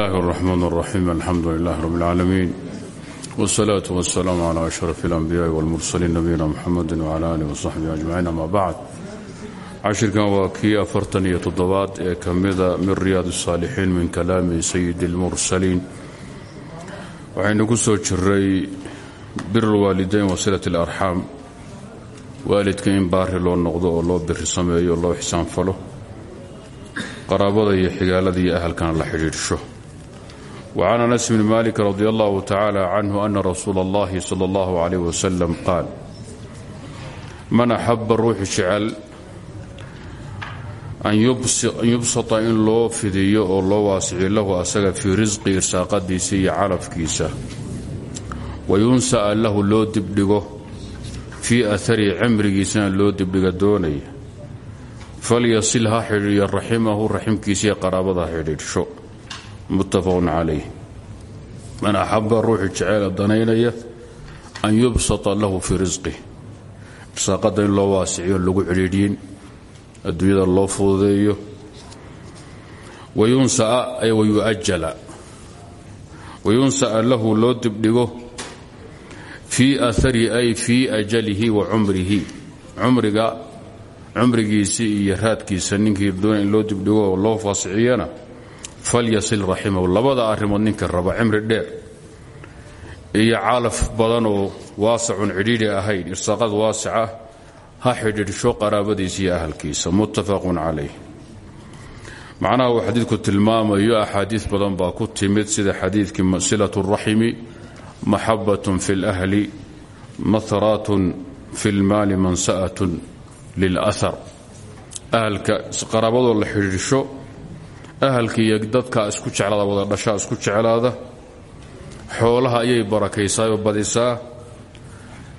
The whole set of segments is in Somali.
الله الرحمن الرحيم الحمد لله رب العالمين والصلاة والسلام على أشرف الأنبياء والمرسلين نبينا محمد وعلى آله وصحبه أجمعين أما بعد cashirkan waa kii afartan iyo toddobaad ee ka mida min riyaad الsaalixiin min kalaami sayidi اlmursaliin waxaynu ku soo jiray bir اlwaalidayn wasilaة اlarxaam waalidka in baari loo noqdo oo loo biri sameeyo o loo xisaanfalo qaraabada iyo xigaalada iyo ahalkana la xidhiidhsho وعن أنس بن مالك رضي الله تعالى عنه أن رسول الله صلى الله عليه وسلم قال من أحب الروح جعل an yubsata in loo fidiyo oo loo waasiciyo lahu asaga fii risqi irsaaqadiisa iyo calafkiisa wayunsa'a lahu loo dibdhigo fii aharihi cimrigiisana loo dibdhiga doonaya falyasil ha xidhiiyo raximahu raximkiisa iyo qaraabada ha xidhiidhsho muttafaqun calayh. Man axaba ruuxi jeceela danaynaya an yubsata lahu fii risqih irsaaqada in loo waasiciyo lagu cidhiidhiyin adduunyada loo fududeeyo. Wayunsaa ay wayuajala wayunsa'a lahu loo dibdhigo fii aarihi ay fii ajalihi wa cumrihi. Cumriga cumrigiisii iyo raadkiisa ninkii doona in loo dibdhigo oo loo faasiciyana falyasil raximahu labada arrimood ninka raba cimri dheer. Iyo calaf badan oo waasacun cidhiidhi ahayn irsaaqad waasica ha xidhiidhsho qaraabadiisa iyo ahalkiisa. Muttafaqun calayh. Macnaha uu xadiidku tilmaamayo axaadiis badan baa ku timid sida xadiidkii silat raximi maxabatun fi اlahli mahraatun fi lmaali mansa'atun lilahar ahalka qaraabadoo la xidhiidhsho ahalka iyo dadka isku jeclaada wada dhashaa isku jeclaada xoolaha ayay barakaysaa oo badisaa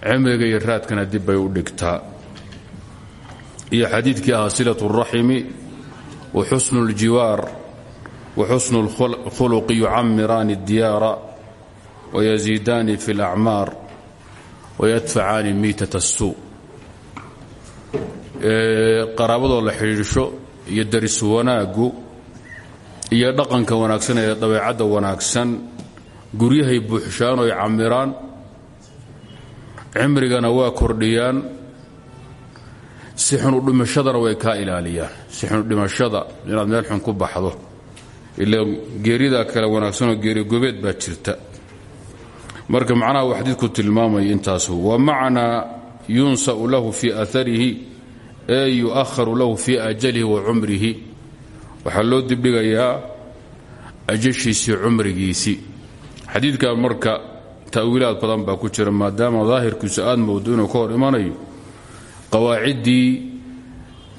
cimriga iyo raadkana dib bay u dhigtaa iyo xadiidkii ahaa silaة الraximi waxusnu اljiwaar waxusnu اlkhuluqi yucamiraani اdiyaara wayaziidaani fi اlacmaar wayadfacaani miitat الsuu qaraabadoo la xidhiidhsho iyo daris wanaaggu iyo dhaqanka wanaagsan ee dabeecadda wanaagsan guryahay buuxshaan oy camiraan cimrigana waa kordhiyaan si xunu dhimashadana way kaa ilaaliyaan. Si xunu dhimashada inaad meel xun ku baxdo ila geerida kale wanaagsanoo geeri gobeed baa jirta. Marka macnaha uu xadiidku tilmaamaya intaasu wa macnaa yunsa'u lahu fii aarihi ee yu'aharu lahu fii ajalihi wa cumrihi waxaa loo dibdhigayaa ajashiisii cumrigiisii xadiidka marka ta'wiilaad badan baa ku jira maadaama daahirkiisu aad moodo inuu ka hor imanayo qawaaciddii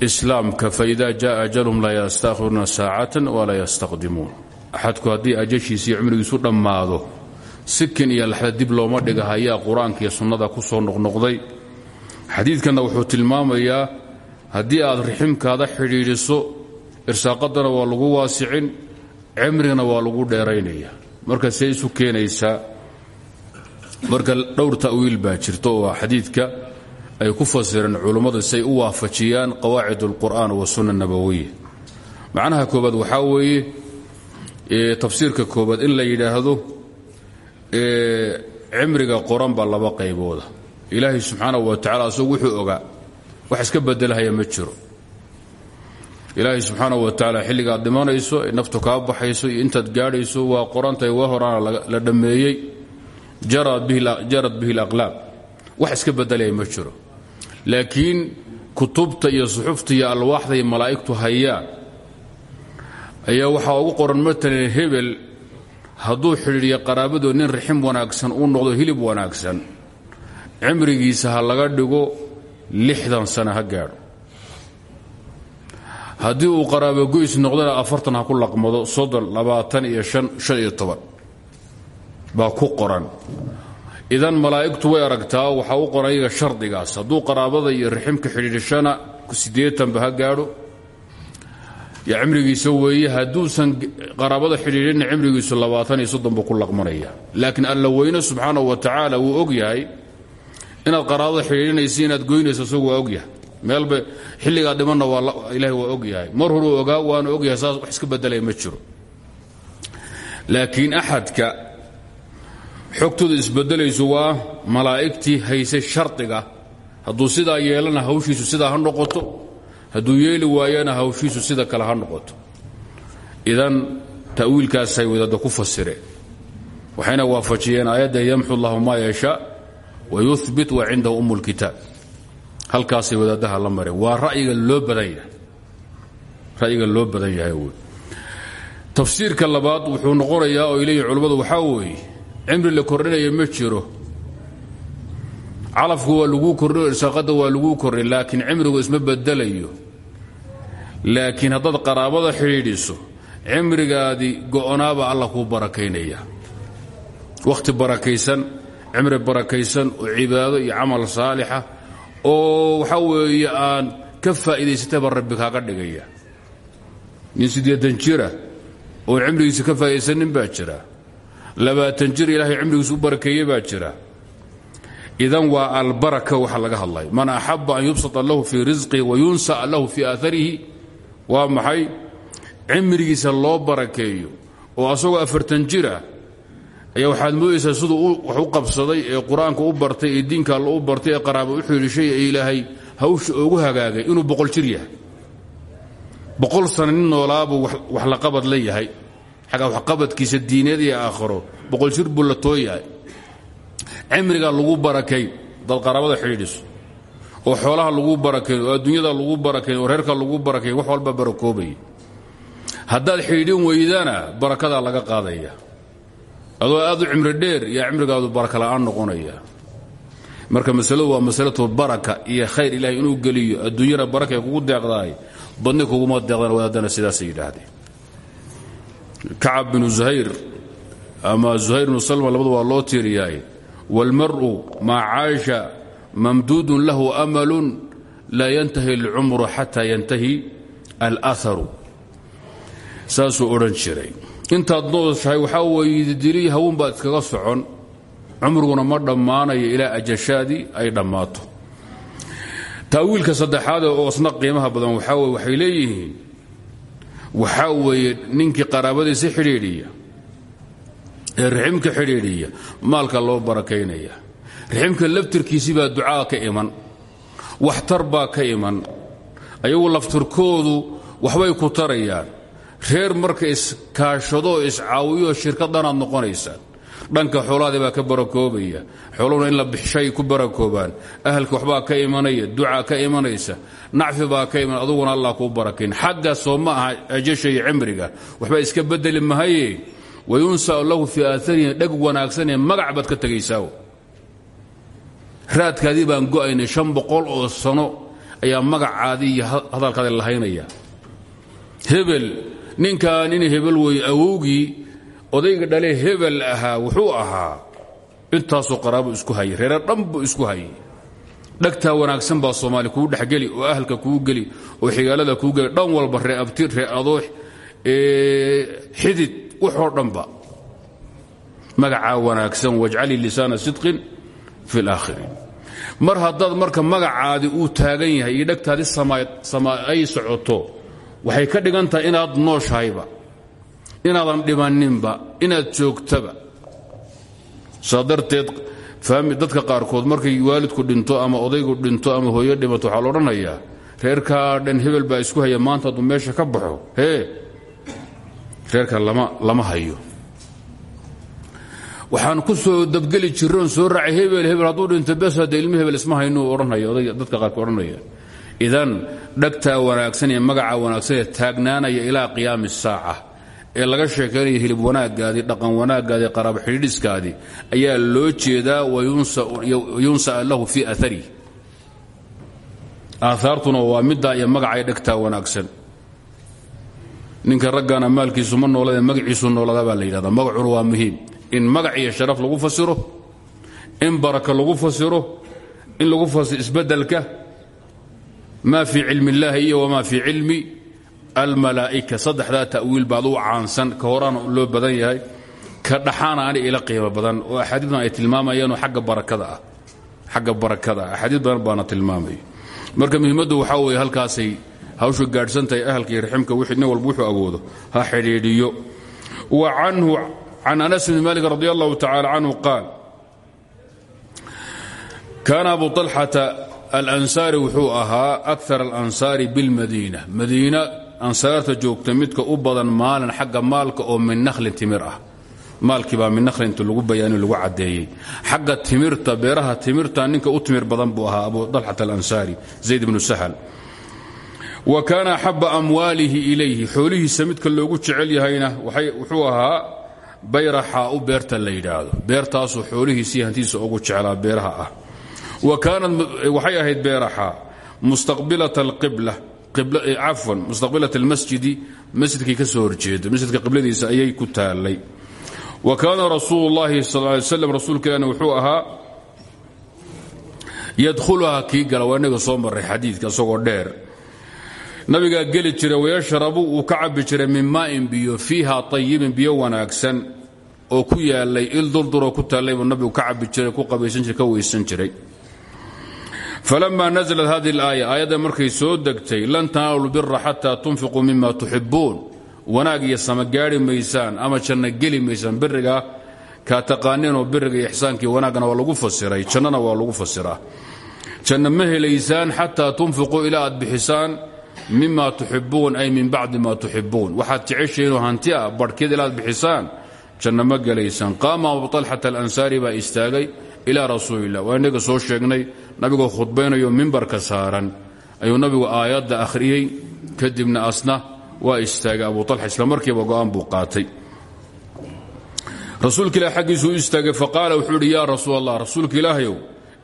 islaamka faida jaa ajalhum laa yastakhiruuna saacatan walaa yastaqdimuun. Axadku haddii ajashiisii cumrigiisu dhammaado sikin iyo laxda dib looma dhiga hayaa qur'aanka iyo sunnada ku soo noqnoqday. Xadiidkanna wuxuu tilmaamayaa haddii aad riximkaada xidhiidhiso irsaaqadana waa lagu waasicin cimrigana waa lagu dheeraynaya. Marka see isu marka dhowr ta'wiil baa jirta oo xadiidka ay ku fasireen culummadu say u waafajiyaan qawaacid اlqur'an wasunna nabawiya macnaha koobaad waxaa weeye tafsiirka koobaad in la yidhaahdo cimriga qoran baa laba qaybooda. Ilaahay subxaanahu wa tacala asagu wuxuu ogaa wax iska bedelhaya ma jiro ilaahay subxaanahu wa tacaala xilligaad dhimanayso ee naftu kaa baxayso iyo intaad gaadhayso waa qorantahay waa horaana la dhammeeyey. Jarad bihi اlaqlaab wax iska bedelaya ma jiro. Laakiin kutubta iyo suxufta iyo alwaaxda iyo malaa'igtu hayaan ayaa waxaa ugu qoran matalan hebel hadduu xidhiidhiyo qaraabadoo nin rixim wanaagsan uu noqdo hilib wanaagsan cimrigiisa ha laga dhigo lixdan sana ha gaadho haddii uu qaraabogoys noqdona afartan ha ku laqmado soddon labaatan iyo shan toban. Baa ku qoran. Idan malaa'igtu way aragtaa waxaa u qoran iyaga shardigaas. Hadduu qaraabada iyo riximka xidhiidhashana siddeetanba ha gaadho. Yo cimrigiisa weeye hadduusan qaraabada xidhiidhina cimrigiisu labaatan iyo soddon buu ku laqmanaya. Laakiin alla weyne subxaanahu wa tacaala wuu og yahay inaad qaraabada xidhiidhinaysa inaad goynayso isagu waa meelba xilligaa dhimanna waa ilaahay waa og yahay. Mar horuu ogaa waana og yahay saas wax iska bedelaya ma jiro. Laakiin axadka xogtooda isbedelaysu waa malaa'igtii haysay shardiga. Hadduu sidaa yeelana hawshiisu sidaa ha noqoto hadduu yeeli waayana hawshiisu sida kale ha noqoto. Idan ta'wiilkaasay wadaadda ku fasireen waxayna waafajiyeen aayadda yamxu llahu maa yashaa wayubit wa cindahu umm lkitaab halkaasay wadaaddaha la mareen waa ra'yiga loo badan yahay. Ra'yiga loo badan yahay wey tafsiirka labaad wuxuu noqonayaa oo ileeyihin culummadu waxaa weeye cimri la kordhinaya ma jiro. Calafku waa laguu kordhin irsaaqadda waa laguu kordhin laakiin cimrigu isma bedelayo. Laakiin haddaad qaraabada xidhiidhiso cimrigaadii go'onaabaa alla kuu barakaynaya. Wakhti barakaysan cimri barakaysan oo cibaado iyo camal saalixa oo waxaa weeye aan ka faa'iidaysatayba rabbi kaaga dhigaya. Nin siddeetan jira oon cimrigiisa ka faa'iidaysanin baa jira. Labaatan jir ilaahay cimrigiisa u barakeeye baa jira. Idan waa albaraka waxa laga hadlay. Man axaba an yubsata lahu fii risqihi wayunsa'a lahu fii aarihi waa maxay? Cimrigiisa loo barakeeyo. Oo asagoo afartan jira ayaa waxaad moodaysaa siduu wax u qabsaday ee qur'aanka u bartay ee diinka alla u bartay ee qaraaba u xidhishay ee ilaahay hawsha oogu hagaagay inuu boqol jir yahay. Boqol sana nin noolaabuu wax la qabad la yahay. Xagga waxqabadkiisa diineed iyo aakharo boqol jir buu la tooyahay lagu barakay dad qaraabada xidhiidhiso. Oo xoolaha lagu barakayn oo adduunyada lagu barakayn oo reerka lagu barakayn wax walba barakoobaya haddaad xidhiidhin weydana barakadaa laga qaadaya adoo aad u cimri dheer yaa cimrigaadu barakala'aan noqonaya. Marka masaladu waa masalatu baraka iyo khayr ilahay inuu geliyo adduunyana barakay kugu deeqdaay badni kuguma deeqdaan wadaadana sidaasay yidhaahdeen. Kacab binu zuhayr ama zuhayr bnu salma labadu waa loo tiiriyaay wاlmar'u maa caasha mamduudun lahu amalun la yantahi اlcumru xataa yantahi alaharu saasuu odhan jiray intaad nooshahay waxaa weeye dili hawn baad iskaga socon. Cumriguna ma dhammaanayo ilaa ajashaadii ay dhammaato. Taawiilka saddexaade oo isna qiimaha badan waxaa weye waxay leeyihiin waxaa weeye ninkii qaraabadiisa xidhiidhiya ee riximka xidhiidhiya maalka loo barakaynaya. Riximka laftirkiisii baa ducaa ka iman waxtar baa ka iman. Ayagu laftirkoodu waxbay ku tarayaan reer marka iskaashadoo iscaawiyo shirkadanaad noqonaysaan dhanka xoolaadii baa ka barakoobaya. Xooluhuna in la bixshay ku barakoobaan. Ahalka waxbaa ka imanaya ducaa ka imanaysa. Nacfi baa ka iman aduguna allah kuu barakayn xagga soo ma aha ajasha iyo cimriga. Waxbaa iska bedeli mahaye. Wayunsau lahu fii aarihi dheg wanaagsanee magac baad ka tegaysaa raadkaadii baan go'aynay boqol oo sano ayaa magacaadii iyo hadalkaadi lahaynaya. Hebel ninkan in hebel weeye awowgii odayga dhale hebel ahaa wuxuu ahaa intaasoo qaraabo isku hayay reere dhan isku hayay. Dhegtaa wanaagsan baa soomaali kuu dhexgeli oo ahalka kuu geli oo xigaalada kuu geli. Dhan walba ree abtir ree adoox xidid waxoo dhanba magacaa wanaagsan wajcalii lisaana sidqin fi اlaakhiriin mar haddaad marka magacaadii uu taagan yahay iyo dhegtaadii ay socoto waxay ka dhigan tahay inaad nooshahayba inaadan dhimanninba inaad joogtaba. Saa darteed dadka qaarkood markay waalidku dhinto ama odaygu dhinto ama hooyo dhimato waxaa laodhanayaa reerkaa dhan hebel baa isku haya maanta hadduu meesha ka baxo hee reerka lama hayo. Waxaan ku soo dabgeli jiroon soo raacay hebel hebel hadduu dhinto bes hadde ilmi hebel isma haynu odhanaya odayga dadka qaarka odhanaya idan dhagtaa wanaagsan ee magaca wanaagsan ee taagnaanaya ilaa qiyaami saaca ee laga sheekaynaya hilib wanaagaadii dhaqan wanaagaadii qaraabo xidhiidhiskaadii ayaa loo jeedaa wayunsa'a lahu fii aari aahaartuna waa middaa iyo magacay dhegtaa wanaagsan. Ninka raggana maalkiisu ma noolade magaciisu noolada la yidhahdaa. Magacuna waa muhiim. In magac iyo sharaf lagu fasiro in baraka lagu fasiro in lagu fasiro isbeddelka ma fii cilmi اllahi iyo wma fii cilmi almalaa'ika saddexdaa ta'wiil baad u caansan ka horaana loo badan yahay ka dhaxaana ani ila qiimo badan. Oo axaadiidan ay tilmaamayaanoo agga barakada ah xagga barakada ah. Axaadiis badan baana tilmaamaya marka muhiimaddu waxaa weeye halkaasay hawshu gaadhsan tahay ahalka iyo raximka nin walba wuxuu awoodo ha xidhiidhiyo. Wa canhu can anas bni malik radi alansaari wuxuu ahaa akar alansaari bilmadiina. Madiina ansaarta joogta midka u badan maalin xagga maalka oo min nakhlin timir ah. Maalkii baa min nakhlinta lagu bayaani lagu caddeeyey. Xagga timirta beeraha timirta ninka u timir badan buu ahaa abu dalxat alansaari zayd bnu sahal. Wa kaana axaba amwaalihi ilayhi. Xoolihiisa midka loogu jecel yahayna wuxuu ahaa bayraxa u beerta la yidhaahdo. Beertaasuu xoolihiisii hantiisa ugu jeclaa beeraha ah wa kaanat waxay ahayd beeraxa mustaqbilat alqibla cafwan mustaqbilat almasjidi masjidkii ka soo horjeeda masjidka qibladiisa ayay ku taalay wa kaana rasuulu llahi sal ly slam rasuulka ilahna wuxuu ahaa yadkhuluhaa kii gala waa inaga soo maray xadiidka isagoo dheer. Nabigaa geli jira wayashrabu wuu ka cabbi jiray min maa'in biyo fiiha ayibin biyo wanaagsan oo ku yaalay il durduroo falama naزlat hadihi اlaaya aayadda markay soo degtay lan tanaalu bira xataa tunfiquu mima tuxibuun wanaag iyo sama gaari maysaan ama janno geli maysaan biriga kaa taqaaneenoo biriga iyo ixsaankii wanaaggana waa lagu fasiray jannana waa lagu fasiraa janno ma helaysaan xataa tunfiquu ilaa aad bixisaan mima tuxibuun ay min bacdi ma tuxibuun waxaad jeceshahiinoo hanti ah barhkeed ilaa aad bixisaan janno ma gelaysaan qaama abu طalxata alansaari baa istaagay ilaa rasuulilah waa inaga soo sheegnay nabigoo khudbaynayo mimbarka saaran. Ayuu nabigu aayadda akhriyey kadibna asna waa istaagay. Abu alxa isla markiiba go'aan buu qaatay. Rasuulka ilah xaggiisuu istaagay faqaala wuxuu idhi yaa ilaahyow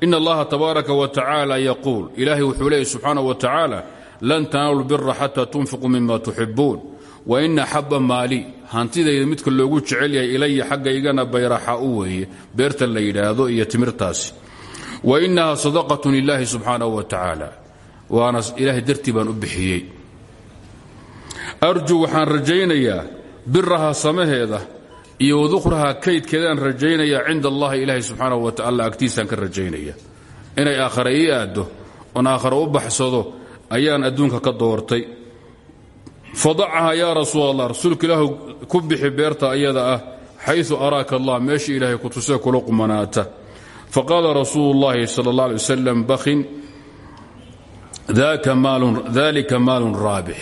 ina allaha tabaaraka wa tacaala yaquul. Ilaahay wuxuu leeyay subxaana wa tacaala lan tanaalu lbira xataa tunfiquu mima tuxibuun wa ina xaba maali hantidayda midka loogu jecel yahay ilaya xaggaygana bayraxa u weeye. Beerta la yidhaahdo iyo timirtaasi. Wa inaha sadaqatun lilaahi subxaanahu wa tacaala. Waana ilaahay dartii baan u bixiyey. Arju waxaan rajaynayaa biraha samaheeda iyo wadukhraha kaydkeedaan rajaynayaa cinda allahi ilaahi subxaanahu wa taala agtiisaan ka rajaynaya. Inay aakhare ii aaddo oon aakhare u baxsado ayaan adduunka ka doortay fadacaha yaa rasuul allah rasuulka ilaahu ku bixi beerta ayada ah xayu araaka allah meesha ilaahay ku tusee kula qumanaata. Faqaala rasuulu اllahi sal اllah alay wasalam bakin dalika maalun raabix.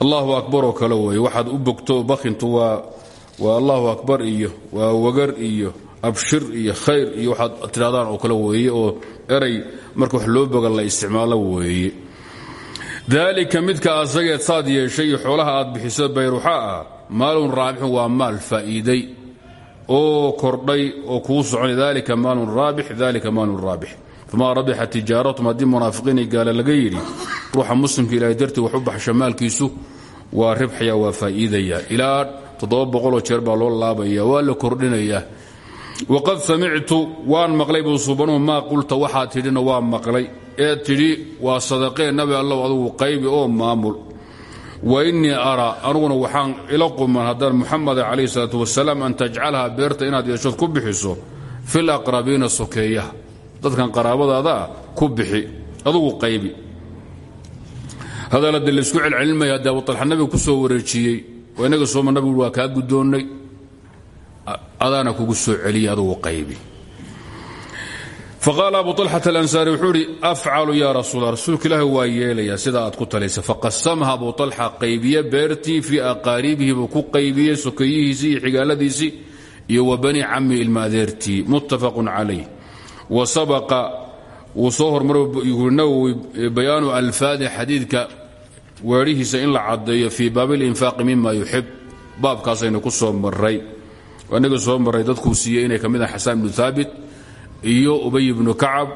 Allahu akbaroo kale weeye waxaad u bogto bakintu waa allahu akbar iyo waa wagar iyo abshir iyo khayr iyo waxaad tidhahdaan oo kale weeye oo eray marka wax loo boga la isticmaalo weeye daalika midka asageed saad yeeshay iyo xoolaha aad bixiso bayruxa ah maalun raabixun waa maal faa'iiday. Oo kordhay oo kuu soconay dalika maalun raabix dalika maalun raabix. Famaa rabixa tijaaratum haddii munaafiqiinay gaala laga yidhi ruuxa muslimka ilahay dartii wax u baxsha maalkiisu waa ribxaya waa faa'iidaya. Ilaa toddoba boqoloo jeer baa loo laabaya waa la kordhinayaa waqad samictu waan maqlay buu subanuhu maa qulta waxaad tidhina waa maqlay ee tidhi waa sadaqee nabi allow adugu qaybi oo maamul wa innii araa anuguna waxaan ila quman haddaan muxameda calayhi salaatu wasalaam an tajcalha beerta inaad yeeshood ku bixiso fil aqrabiina sokeeyaha dadkan qaraabadaada ah ku bixi adugu qaybi hadalade laysku celcelinmaya haddii abualxa nabiga ku kaa guddoonnay adaana kugu soo celiya adugu qaybi. Faqaala abu alxat alansaari wuxuu idhi afcalu ya rasuula rasuulka ilaahi waa yeelayaa aad ku talaysa. Faqasamaha abu alxa qaybiye beertii fii aqaaribihi buu ku qaybiyey sokeyihiisii iyo xigaaladiisii iyo wa bani cami ilmaadeertii muttafaqun calayh. Wa sabaqa wuu soo hormaray nawowi bayaanu alfaadi xadiidka weedhihiisa in la caddeeyo fii baabi linfaaqi mima yuxib baabkaasaynu ku soo maray inaga soo maray dadkuu siiyey inay ka mid ah xasaan ibnu haabit iyo ubay ibnu kacab.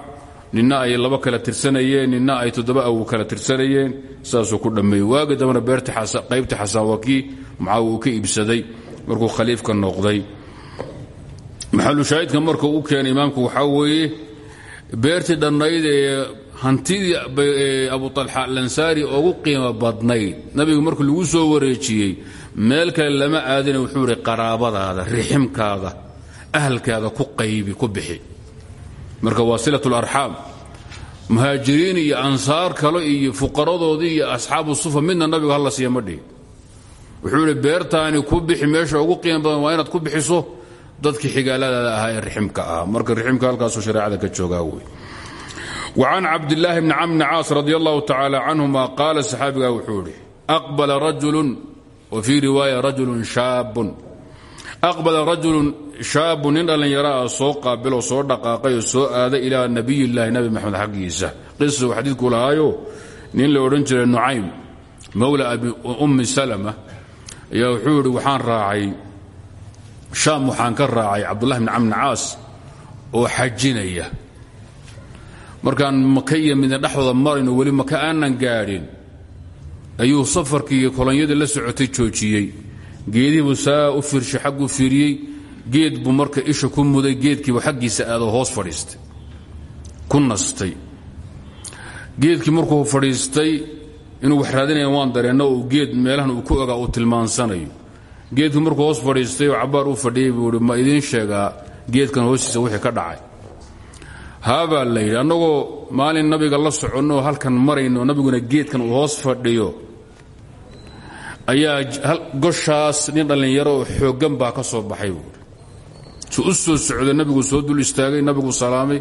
Nina ay laba kala tirsanayeen nina ay toddoba awu kala tirsanayeen. Saasuu ku dhammeeyey waagi dambana qaybta xasaan waa kii mucaawi uu ka iibsaday? Markuu khaliifka noqday. Maxalushaahidka markuu u keenay imaamku waxaa weeye beertii dhannayd ee hantidii abu alxa alansaari ugu qiimo badnayd. Nabigu markuu lagu soo wareejiyey meel kale lama aadina wuxuu idhi qaraabadaada riximkaada ahalkaada ku qaybi ku bixi marka waa silat larxaam muhaajiriin iyo ansaar kale iyo fuqaradoodii iyo asxaabu sufa midna nabigu hala siiya ma dhihi wuxuu idhi beertaani ku bixi meesha ugu qiimo badan waa inaad ku bixiso dadkii xigaaladaada ahaa ee riximka ah marka riximka halkaasuu shareecada ka joogaa wey وcan cabdاللaahi bni camr bni caas radi allahu tacaalى canهuma qaala saxaabigaa wuxuu idhi aqbala rajulu wa fii riwaaya rajulu shaabun. Aqbala rajulu shaabu nin dhallinyaro ah soo qaabiloo soo dhaqaaqay oo soo aaday ilaa nabiy llaahi nabi maxamed xaggiisa. Qisuu xadiidku lahaayo nin la odhan jiray nucaym mowla ummi salma ayaa wuxuu yidhi waxaan raacay shaam waxaan ka raacay cabdullahi bn camr caas oo xajinaya. Markaan maka iyo midna dhexdooda marayno weli maka aanan gaadhin ayuu safarkii kolonyadii la socotay joojiyey. Geedihiibuu saa u fiirshay xagguu fiiriyey. Geed buu marka isha ku muday geedkiibu xaggiisa aadoo hoos fadhiistay. Ku geedkii markuu fadhiistay inuu wax raadinaya waan dareenno uu geed meelahan uu ku ogaa uu tilmaansanayo geedkii markuu hoos fadhiistay oo cabbaar u fadhiyey buu ma idiin sheegaa geedkan hoostiisa wixii ka dhacay. Haabaa la yidhi annagoo maalin nabiga la soconnooo halkan marayno nabiguna geedkan uu hoos fadhiyo ayaa goshaas nin dhallinyaro oo xooggan baa ka soo baxay buui su u soo socday nabigu soo dul istaagay nabigu salaamay.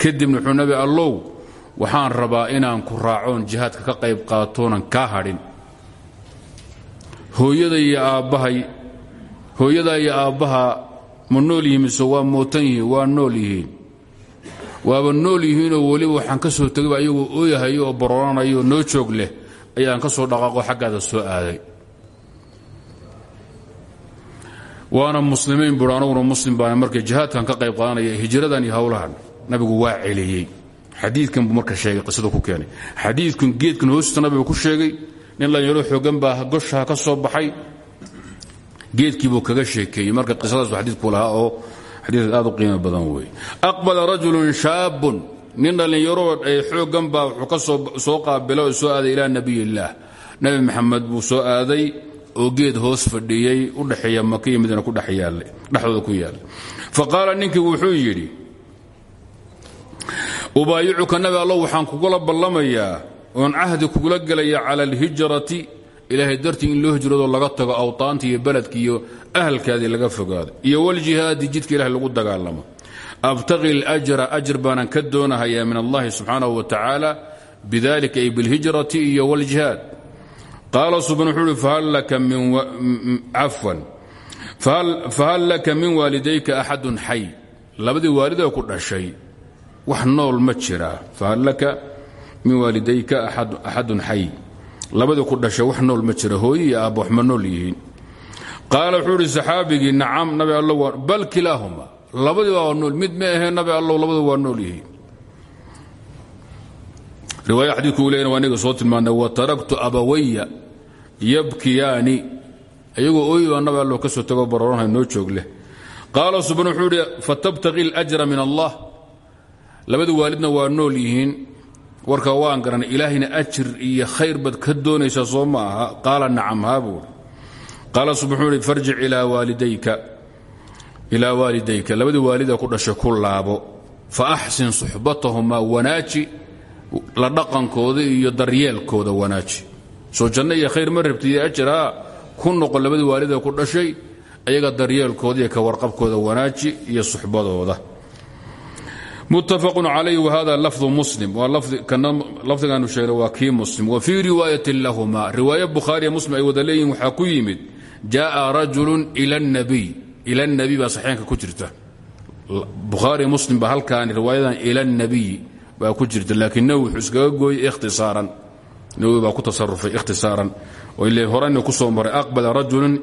Kadibna wuxuu nabi allow waxaan rabaa inaan ku raacoon jihaadka ka qayb qaatoonan kaa hadhin. Hooyada iyo aabbahay hooyadaa iyo aabbaha ma nool yihiin mise waa mootan yihiin waa nool yihiin. Waaba nool yihiinoo weliba waxaan ka soo tegayba ayagoo ooyahayo oo barooranaya oo noo joog leh. Ayaan ka soo dhaqaaqo xaggaada soo aaday waana muslimiin buui anaguna muslim baana markay jihaadkan ka qayb qaadanaya hijradan iyo howlahan nabigu waa celiyey. Xadiidkan buu marka sheegay qisada ku keenay. Xadiidkan geedkan hoostiisa nabigu ku sheegay nin dhallinyaro xoogan baa goshaha ka soo baxay. Geedkiibuu kaga sheekeeyey. Marka qisadaas xadiidku lahaa oo xadiid aad u qiimo badan weeye. Aqbala rajulun shaabun. Nin dhallinyaro ee xooggan baa wuxuu ka soo qaabila oo soo aaday ilaa nabiy illaah nebi maxamed buu soo aaday oo geed hoos fadhiyey u dhexeeya maka iyo madiina dhexdooda ku yaalla fa qaala ninkii wuxuu yidhi ubaayicuka nabi allow waxaan kugula ballamayaa oon cahdi kugula gelaya cala alhijrati ilaahay dartii in loo hijrado laga tago awtaanti iyo beledki iyo ahalkaadii laga fogaado iyo waljihaadi jidka ilahay lagu dagaalamo abtaqi اljra ajr baanan ka doonahayaa min allahi subxaanaه wa tacaala bidalika ay bilhijrati iyo wاljihaad qaala subn wuxuu uhi cafwan fahal laka min waalidayka axadun xay labadii waalidee ku dhashay wax nool ma jiraa fahal laka min waalidayka axadun xay labadii ku dhashay wax nool ma jira hooyi iyo aabba wax ma nool yihiin qaala wuxuu ihi saxaabigii nacam nabi allo bal kilaahuma labadii waa nool mid ma ahee nabi allow labadu waa nool yihiin riwaaya xadiidku uu leeyna waa inaga soo tilmaanay wa taraktu abawaya yabkiyaani. Iyagoo ooyi baa nabi allo ka soo tago barooranhay noo joog leh. Qaala subn wuxuu idhi fatabtaqi اljra min allah. Labadii waalidna waa nool yihiin. Warka waan garanay ilaahayna ajir iyo khayr baad ka doonaysaa soo ma aha. Qaala nacam haabuui qaala sub wuxuu ihi farjic ilaa waalidayka. Labadii waalida ku dhashay ku laabo. Fa axsin suxbatahumaa wanaaji la dhaqankooda iyo daryeelkooda wanaaji soo janno iyo khayr ma rabtiiyo ajirhaa ku noqo labadii waalida ku dhashay ayaga daryeelkooda iyo ka warqabkooda wanaaji iyo suxbadooda. Muttafaqun calayh wahada lafdu muslim waa lafdigaanu sheegnay waa kii muslim. Wa fii riwaayatin lahuma riwaayo bukhaariya muslim ay wada leeyihiin waxaa ku rajulun ila nabiy ila nabiy baa saxeenka ku jirta. Bukhaariya muslim baa halkaan riwaayadan ila nabiy baa ku jirta laakiin nawi wuxuu iskaga nawowi baa ku tasarufay ikhtisaaran oo ile horena ku soo maray aqbala rajulun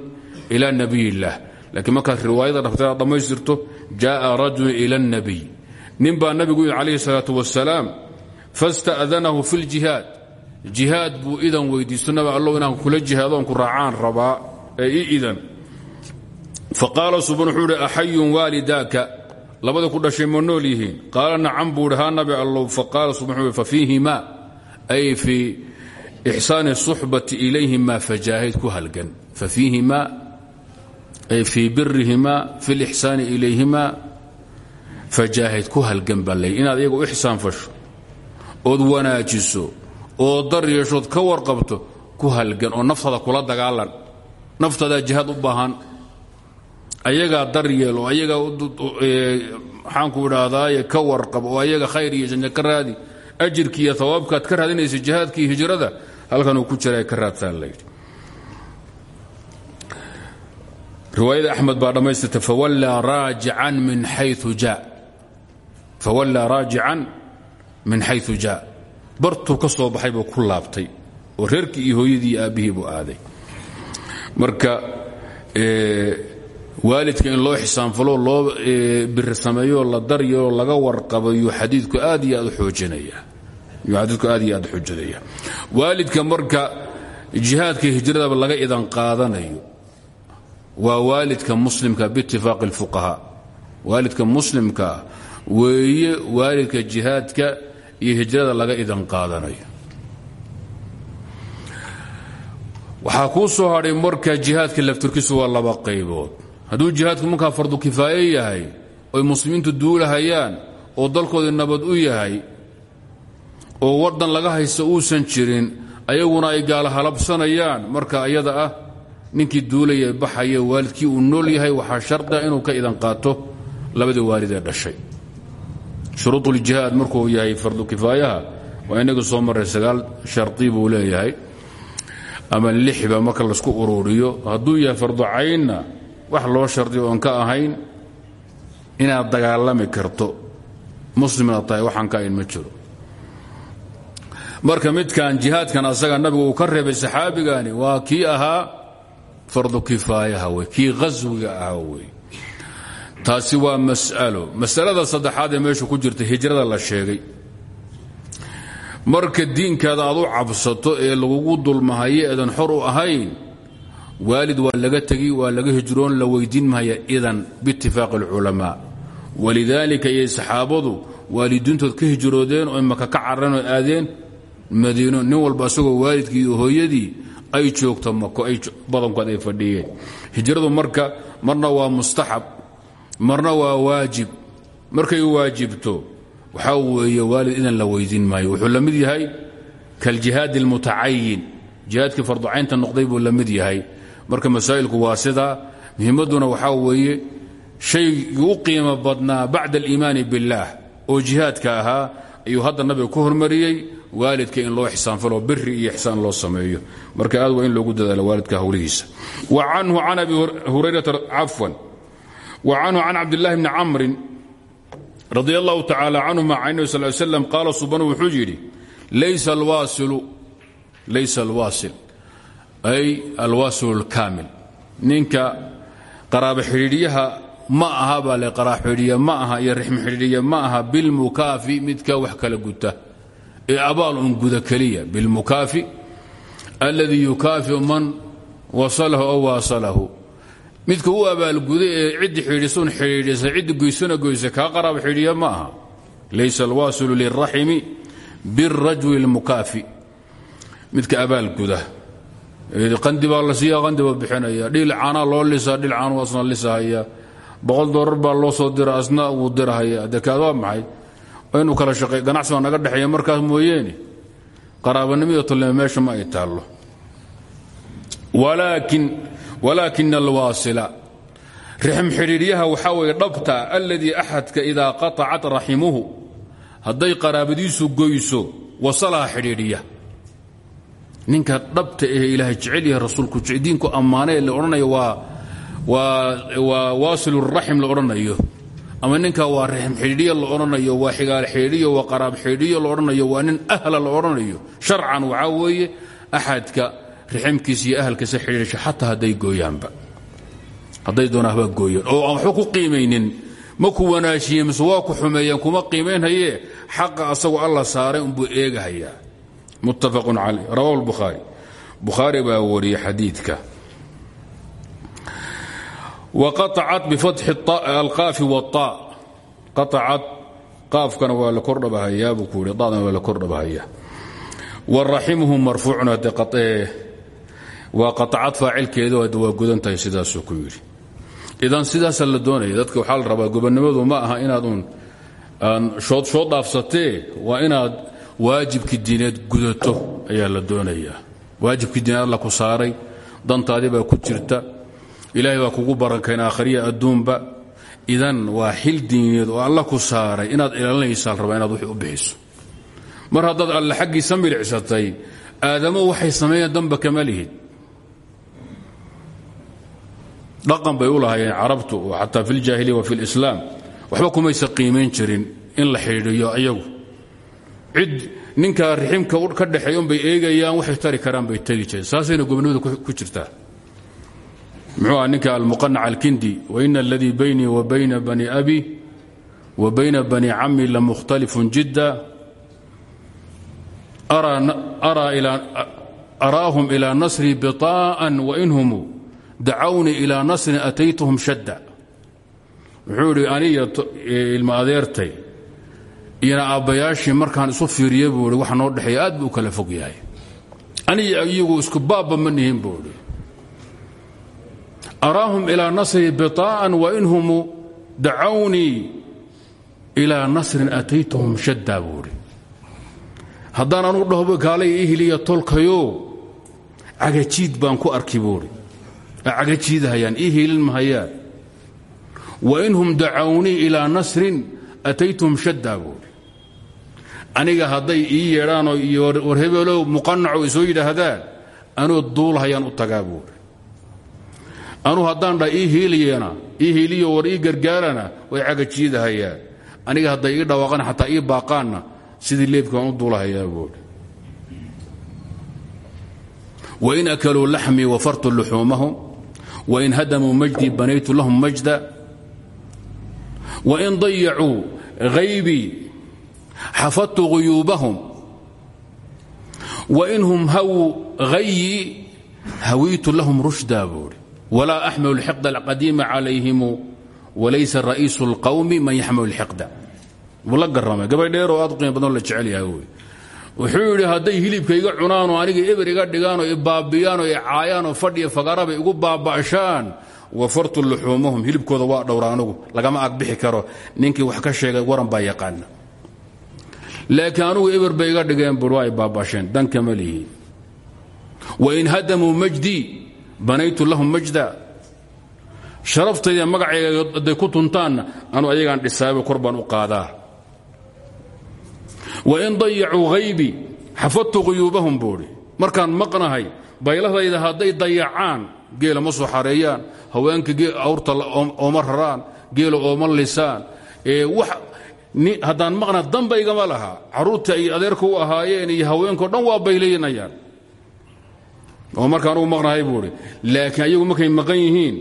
ila nabiy illaah laakiin markaad riwaayada dhafteeda dhammaystirto jaaa rajulun ila اnabiy nin baa nabigu yidhi calayhi salaatu wasalaam fasta'danahu fi ljihaad jihaad buu idan weydiisto nabi allow inaan kula jihaadon ku raacaan rabaa ee i idan. Faqaala suban wuxuu idhi axayun waalidaaka. Labada ku dhashay ma nool yihiin. Qaala nacam buu ixsaani suxbati ilayhima fajaahid ku halgan. Fii birihima fi lixsaani ilayhima fajaahid ku halgan baa ley inaad iyaga u ixsaan fasho ood wanaajiso oo dar yeeshood ka warqabto ku halgan oo naftaada kula dagaalan. Naftaadaa jihaad u baahan. Ayagaa maxaanku idhaahdaaye ka warqab ayaga khayr iyo janno ka raadi. Hawaabkaad ka raadinaysa jihaadkii hijrada halkanuu ku jira ka raadsaa layidhi riwaayada axmed baa raajican min xayu jaa. Fawallaa raajican min xayu jaa. Bartuu ka soo baxay buu ku laabtay oo reerkii iyo hooyadii iyo aabbihii buu aaday. Marka waalidka in loo xisaanfalo loo biri sameeyo la daryo laga warqabo yuu xadiidku aad iyo aad u xoojinaya xadiidku aad iyo aad u xoojinaya waalidka marka jihaadka hijradaba laga idan qaadanayo waa waalidka muslimka biitifaaqi اlfuqahaa waalidka muslimka weeye waalidka jihaadka iyo hijrada laga idan qaadanayo. Waxaa kuu soo hadhay marka jihaadka lafturkiisu waa laba qaybood. Hadduu jihaadku markaa fardu kifaaye yahay oy muslimiintu duulahayaan oo dalkoodii nabad u yahay oo waddan laga haysta uusan jirin ayaguna ay gaala halabsanayaan. Marka iyada ah ninkii duulaya baxaya waalidkii uu nool yahay waxaa shardia inuu ka idan qaato labadii waalid ee dhashay. Shuruuduljihaad markuu yahay fardu kifaayaha waa inaga soo marray sagaal shardi buu leeyahay. Ama lixba marka la isku ururiyo hadduu yahay fardu caynna wax loo shardiyo oon ka ahayn inaad dagaalami karto. Muslimna tahay waxaan ka ahayn ma jiro marka midkan jihaadkan asaga nabigu uu ka reebay saxaabigani waa kii ahaa fardu kifaayaha wey kii qaswiga ahaa taasi waa mas'alo. Masalada saddexaad ee meeshu ku jirta hijrada la sheegay. Marka diinkaada aad u cabsato ee lagugu dulmahayo eedan xor u ahayn waalid waa laga tegi waa laga hijroon la weydiin mahaya idan biitifaaqi alculamaa walidaalika iyo saxaabadu waalidiintood ka hijroodeen oo maka ka carareen oo aadeen madiino nin walba isagoo waalidkii iyo hooyadii ay joogto mako badankood ay fadhiyeen. Hijradu marka marna waa mustaxab marna waa waajib. Markay waajibto waxaa weeye waalid idan la weydiin maayo. Wuxuu la mid yahay kaljihaadi almutacayin jihaadkii farducaynta noqday buu la mid yahay. Marka masaa'ilku waa sidaa muhimmadduna waxaa weeye shaygii u qiimo badnaa bacda aliimaani biاllaah oo jihaadka ahaa ayuu hadda nabiga ku hormariyey waalidka in loo xisaanfalo biri iyo ixsaan loo sameeyo. Marka aad waa in loogu dadaalo waalidka hawlihiisa. Wa canhu can abi hurayrata cafwan. Wa canhu can cabdillahi bni camrin radi allahu tacaala canhuma can nabi sal slam qaala subanu wuxuu yidhi laysa alwaasil ay alwaasil اlkaamil ninka qaraabo xidhiidhyaha ma aha baa le xidhiidya ma aha iyo rixm xidhiidhya ma aha bilmukaafi midka wax kala guta ee abaal un guda keliya bilmukaafi alladii yukaafiu man wasalahu aw waasalahu. Midka u abaalguday ee ciddi xidhiisun xidhiidhisa ciddi goysana goysa kaa qaraab xidhiidya ma aha. Laysa alwaasilu lilraximi birajuli اlmukaafi midka abaalguda qandi baa la siiya qandi bixinaya dhil caanaa loo lisaa dhil caanu asna lisahaya boqol doolar baa loo soo dira asna wuu dirahaya. Dekaad waa maxay? Inuu kala shaqey ganacsi baa naga dhexeeya markaas mooyeene. Qaraabanimiyo tolnimo meesha ma ay taallo. Walaakina alwaasila. Rixm xidhiidhyaha waxaa weeye dhabta alladii axadka idaa qatacat raximuhu. Hadday qaraabadiisu goyso wasalaha xidhiidhiya ninka dhabta ahe ilaahay jecel yahay rasuulku diinku ammaanee la odhanayo waa waa waasiluraxim la odhanayo. Ama ninka waa raxim xidhiidhiyo la waa xigaal xidhiidhiyo waa qaraab xidhiidhiyo la waa nin ahla la odhanayo. Sharcan waxaa weeye axadka riximkiisa iyo ahalkiisa xidhiidhisha xataa hadday gooyaanba. Hadday doonaan haba oo aan waxba ku ma ku wanaajiyeen mise waa ku xumeeyeen kuma qiimaynhaye xaqa alla saaray unbuu eegahayaa. Muttafaqun caleyh. Rawahu lbukhaari bukhaari baa wariyey xadiidka waqaacat bifatxi alqaafi waaa qaacat qaafkana waa la kordhabahayaa buu ku yidhi daadana waa la kordhabahayaa waraximuhu marfuucun hadde waa qaacad faacilkeedu hadde waa gudan tahay sidaasuu ku yidhi idan sidaasaa la doonaya dadka waxaa la rabaa gobonnimadu ma aha inaad uun shood shood dhaafsatee waa inaad waajibkii diineed gudato ayaa la doonayaa waajibkii diineed ku jirta ilaahay baa kugu barankayn aakhriya adduunba. Idan waa xil diineed oo alla ku saaray inaad ilaalinaysaa rabaa inaad wixii u bixiso. Mar haddaad alle xaggiisa milicsatay aadamo waxay sameeyeen damba kama lihid. Dhaqan bay u lahaayeen carabtu oo xataa fi ljaahiliya wa fi lislaam waxba kumaysa qiimayn jirin in la xidhiiyo ayagu. Cid ninkaa riximka ka dhexeeya unbay eegayaan waxay tari karaan bay tegi jireen. Saasayna gobnimadu ku jirtaa muxuu aha ninka almuqanac alkindi waina aladii baynii wa bayna bani abi wa bayna bani cami lamukhtalifun jidda. Araahum ilaa nasri biطaa'an wainhum dacawnii ilaa nasrin ataytuhum shadda. Wuxuu idhi aniya ilma adeertay markaan isu fiiriya buu i waxa noo dhexeeya aad buu kala fog yahay. Aniga iyagu isku baabba buu araahum ilaa nasri biطaa'an wainhum dacawnii ilaa nasrin ataytuhum shadda buu idhi haddaan anugu dhahoba kaalay ii hiliya tolkayo cagajiid baan ku arki buuhi cagajiidahayaan ii hiilin mahayaan wainhum dacawnii ilaa nasrin ataytuhum shadda buuhi aniga hadday ii yeedhaanoo iyo war hebelow muqanaco isoo yidhaahdaan anuu duulhayaan u tagaa buuhi anuu haddaan dha ii hiiliyana ii hiiliyo war ii gargaarana way cagajiidahayaan aniga hadday ii dhawaaqaan xataa ii baaqaanna sidii leebki waan u duulahayaa buuhi wain akaluu laxmii wafartu luxuumahum wain hadamuu majdii banaytu lahum majda wain dayacuu haybii xafadtu guyuubahum wainhum hawuu hayi hawiitu lahum rushda buuhi walaa axmilu lxiqda alqadiima calayhimu walaysa ra'iisu اlqawmi man yaxmilu lxiqda wuu la garamay gabadheeroo aad qiimo badanoo la jecel yahay wey wuxuu yidhi hadday hilibka iga cunaanoo aniga eber iga dhigaanoo ibaabiyaanoo icaayaanoo fadhiya fagarabay igu baaba'shaan wafartu luxuumahum hilibkooda waa dhowra anugu lagama agbixi karo. Ninkii wax ka sheegay waran baa yaqaana. Laakiin anugu eber banaytu lahum majda. Sharaftayda magacayga hadday ku tuntaanna anu ayagaan dhisaaba kor baan u qaadaa. Wain dayacuu haybii xafadtu quyuubahum buuhi markaan maqnahay bayladayda hadday dayacaan geela ma soo xareeyaan haweenka awrta ooma raraan geela ooma lisaan. Haddaan maqna damba igama laha carruurta ay adeerka u ahaayeen iyo haweenkao dhan waa baylaynayaan oo markaan ugu maqnahay buuhi laakiin ayagu markay maqan yihiin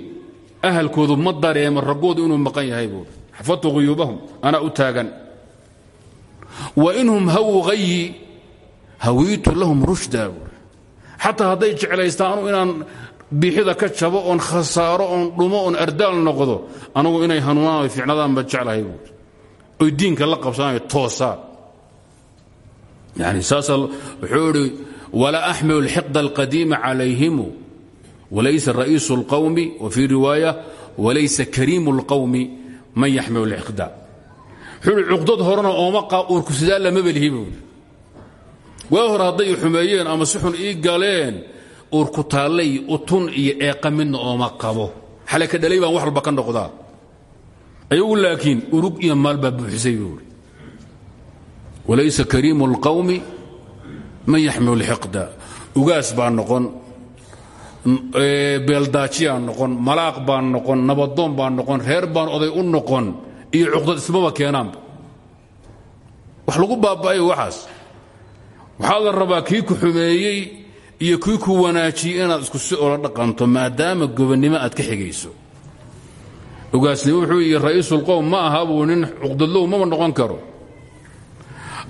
ahalkoodu ma dareema raggoodu inuu maqan yahay buui xafadtu quyuubahum anaa u taagan. Wainhum hawu hayi hawiitu lahum rushda buui xataa hadday jeclaystaanu inaan biixida ka jabo oon khasaaro oon dhumo oon ardaal noqdo anugu inay hanuunaan ficnadaan baan jeclahay buui oy diinka la qabsanayo toosaan yani saasa wuxuu walaa axmilu alxiqda alqadiima calayhimu walaysa ra'iisu اlqowmi wa fii riwaaya walaysa kariimu اlqowmi man yaxmilu اlxiqda wuxuu hi cuqdad horena ooma uurkusidaa lamaba lihi buui waa hore hadday xumeeyeen ama si xun ii galeen uurkutaallay utun iyo eeqa midna ooma qabo xale ka dhalay baan wax walba ka noqdaa ayagu laakiin urug iyo maal baa buuxisay buui walaysa kariimu اlqowmi man yaxmilu اlxiqda ugaas baa noqon beeldaajiyaa noqon malaaq baan noqon nabadoon baan noqon reer baan oday u noqon iyo cuqdad ismaba keenaanba wax lagu baaba'ay waxaas. Waxaa la rabaa kii ku xumeeyey iyo kii ku wanaajiyey inaad isku si ola dhaqanto maadaama gobonnimo aad ka xigayso. Ugaasnimo wuxuu yii ra'iisulqowm ma aha buu nin cuqdadlow maba noqon karo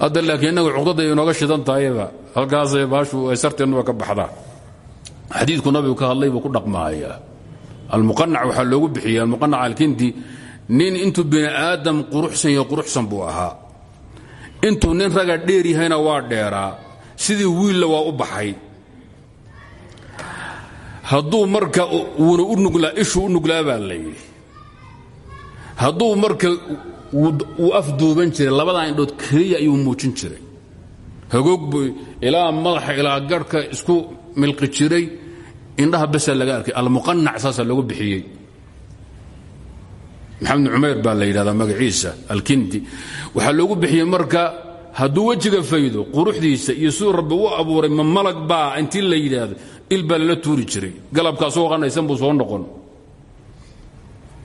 hadda laakiin innagu cuqdadday inooga shidan tahayba halkaasay baashu ay sarteennuba ka baxdaa xadiidku nabigu ka hadlay buu ku dhaqmahayaa. Almuqanac waxaa loogu bixiyey almuqanac alkindi nin intuu bini aadam quruxsan iyo quruxsan buu ahaa. Intuu nin raga dheer yahayna waa dheeraa. Sidii wiilla waa u baxay. Hadduu marka wuuna u nuglaa ishuu u nuglaa baa la yidhi. Marka wuu afduuban jiray. Labadaa indhood keliya ayuu muujin jiray. Hagoog buu ilaa madaxa ilaa garhka isku milqi jiray. Indhaha basa laga arkay. Almuqanac saasaa loogu bixiyey. Maxamed cumayr baa la yidhahdaa magaciisa alkindi. Waxaa loogu bixiyey marka hadduu wejiga faydo quruxdiisa iyo siduu rabbi u abuuray ma baa intii la yidhaahdo il baa tuuri jiray. Galabka asagoo qanaysan buu soo noqon.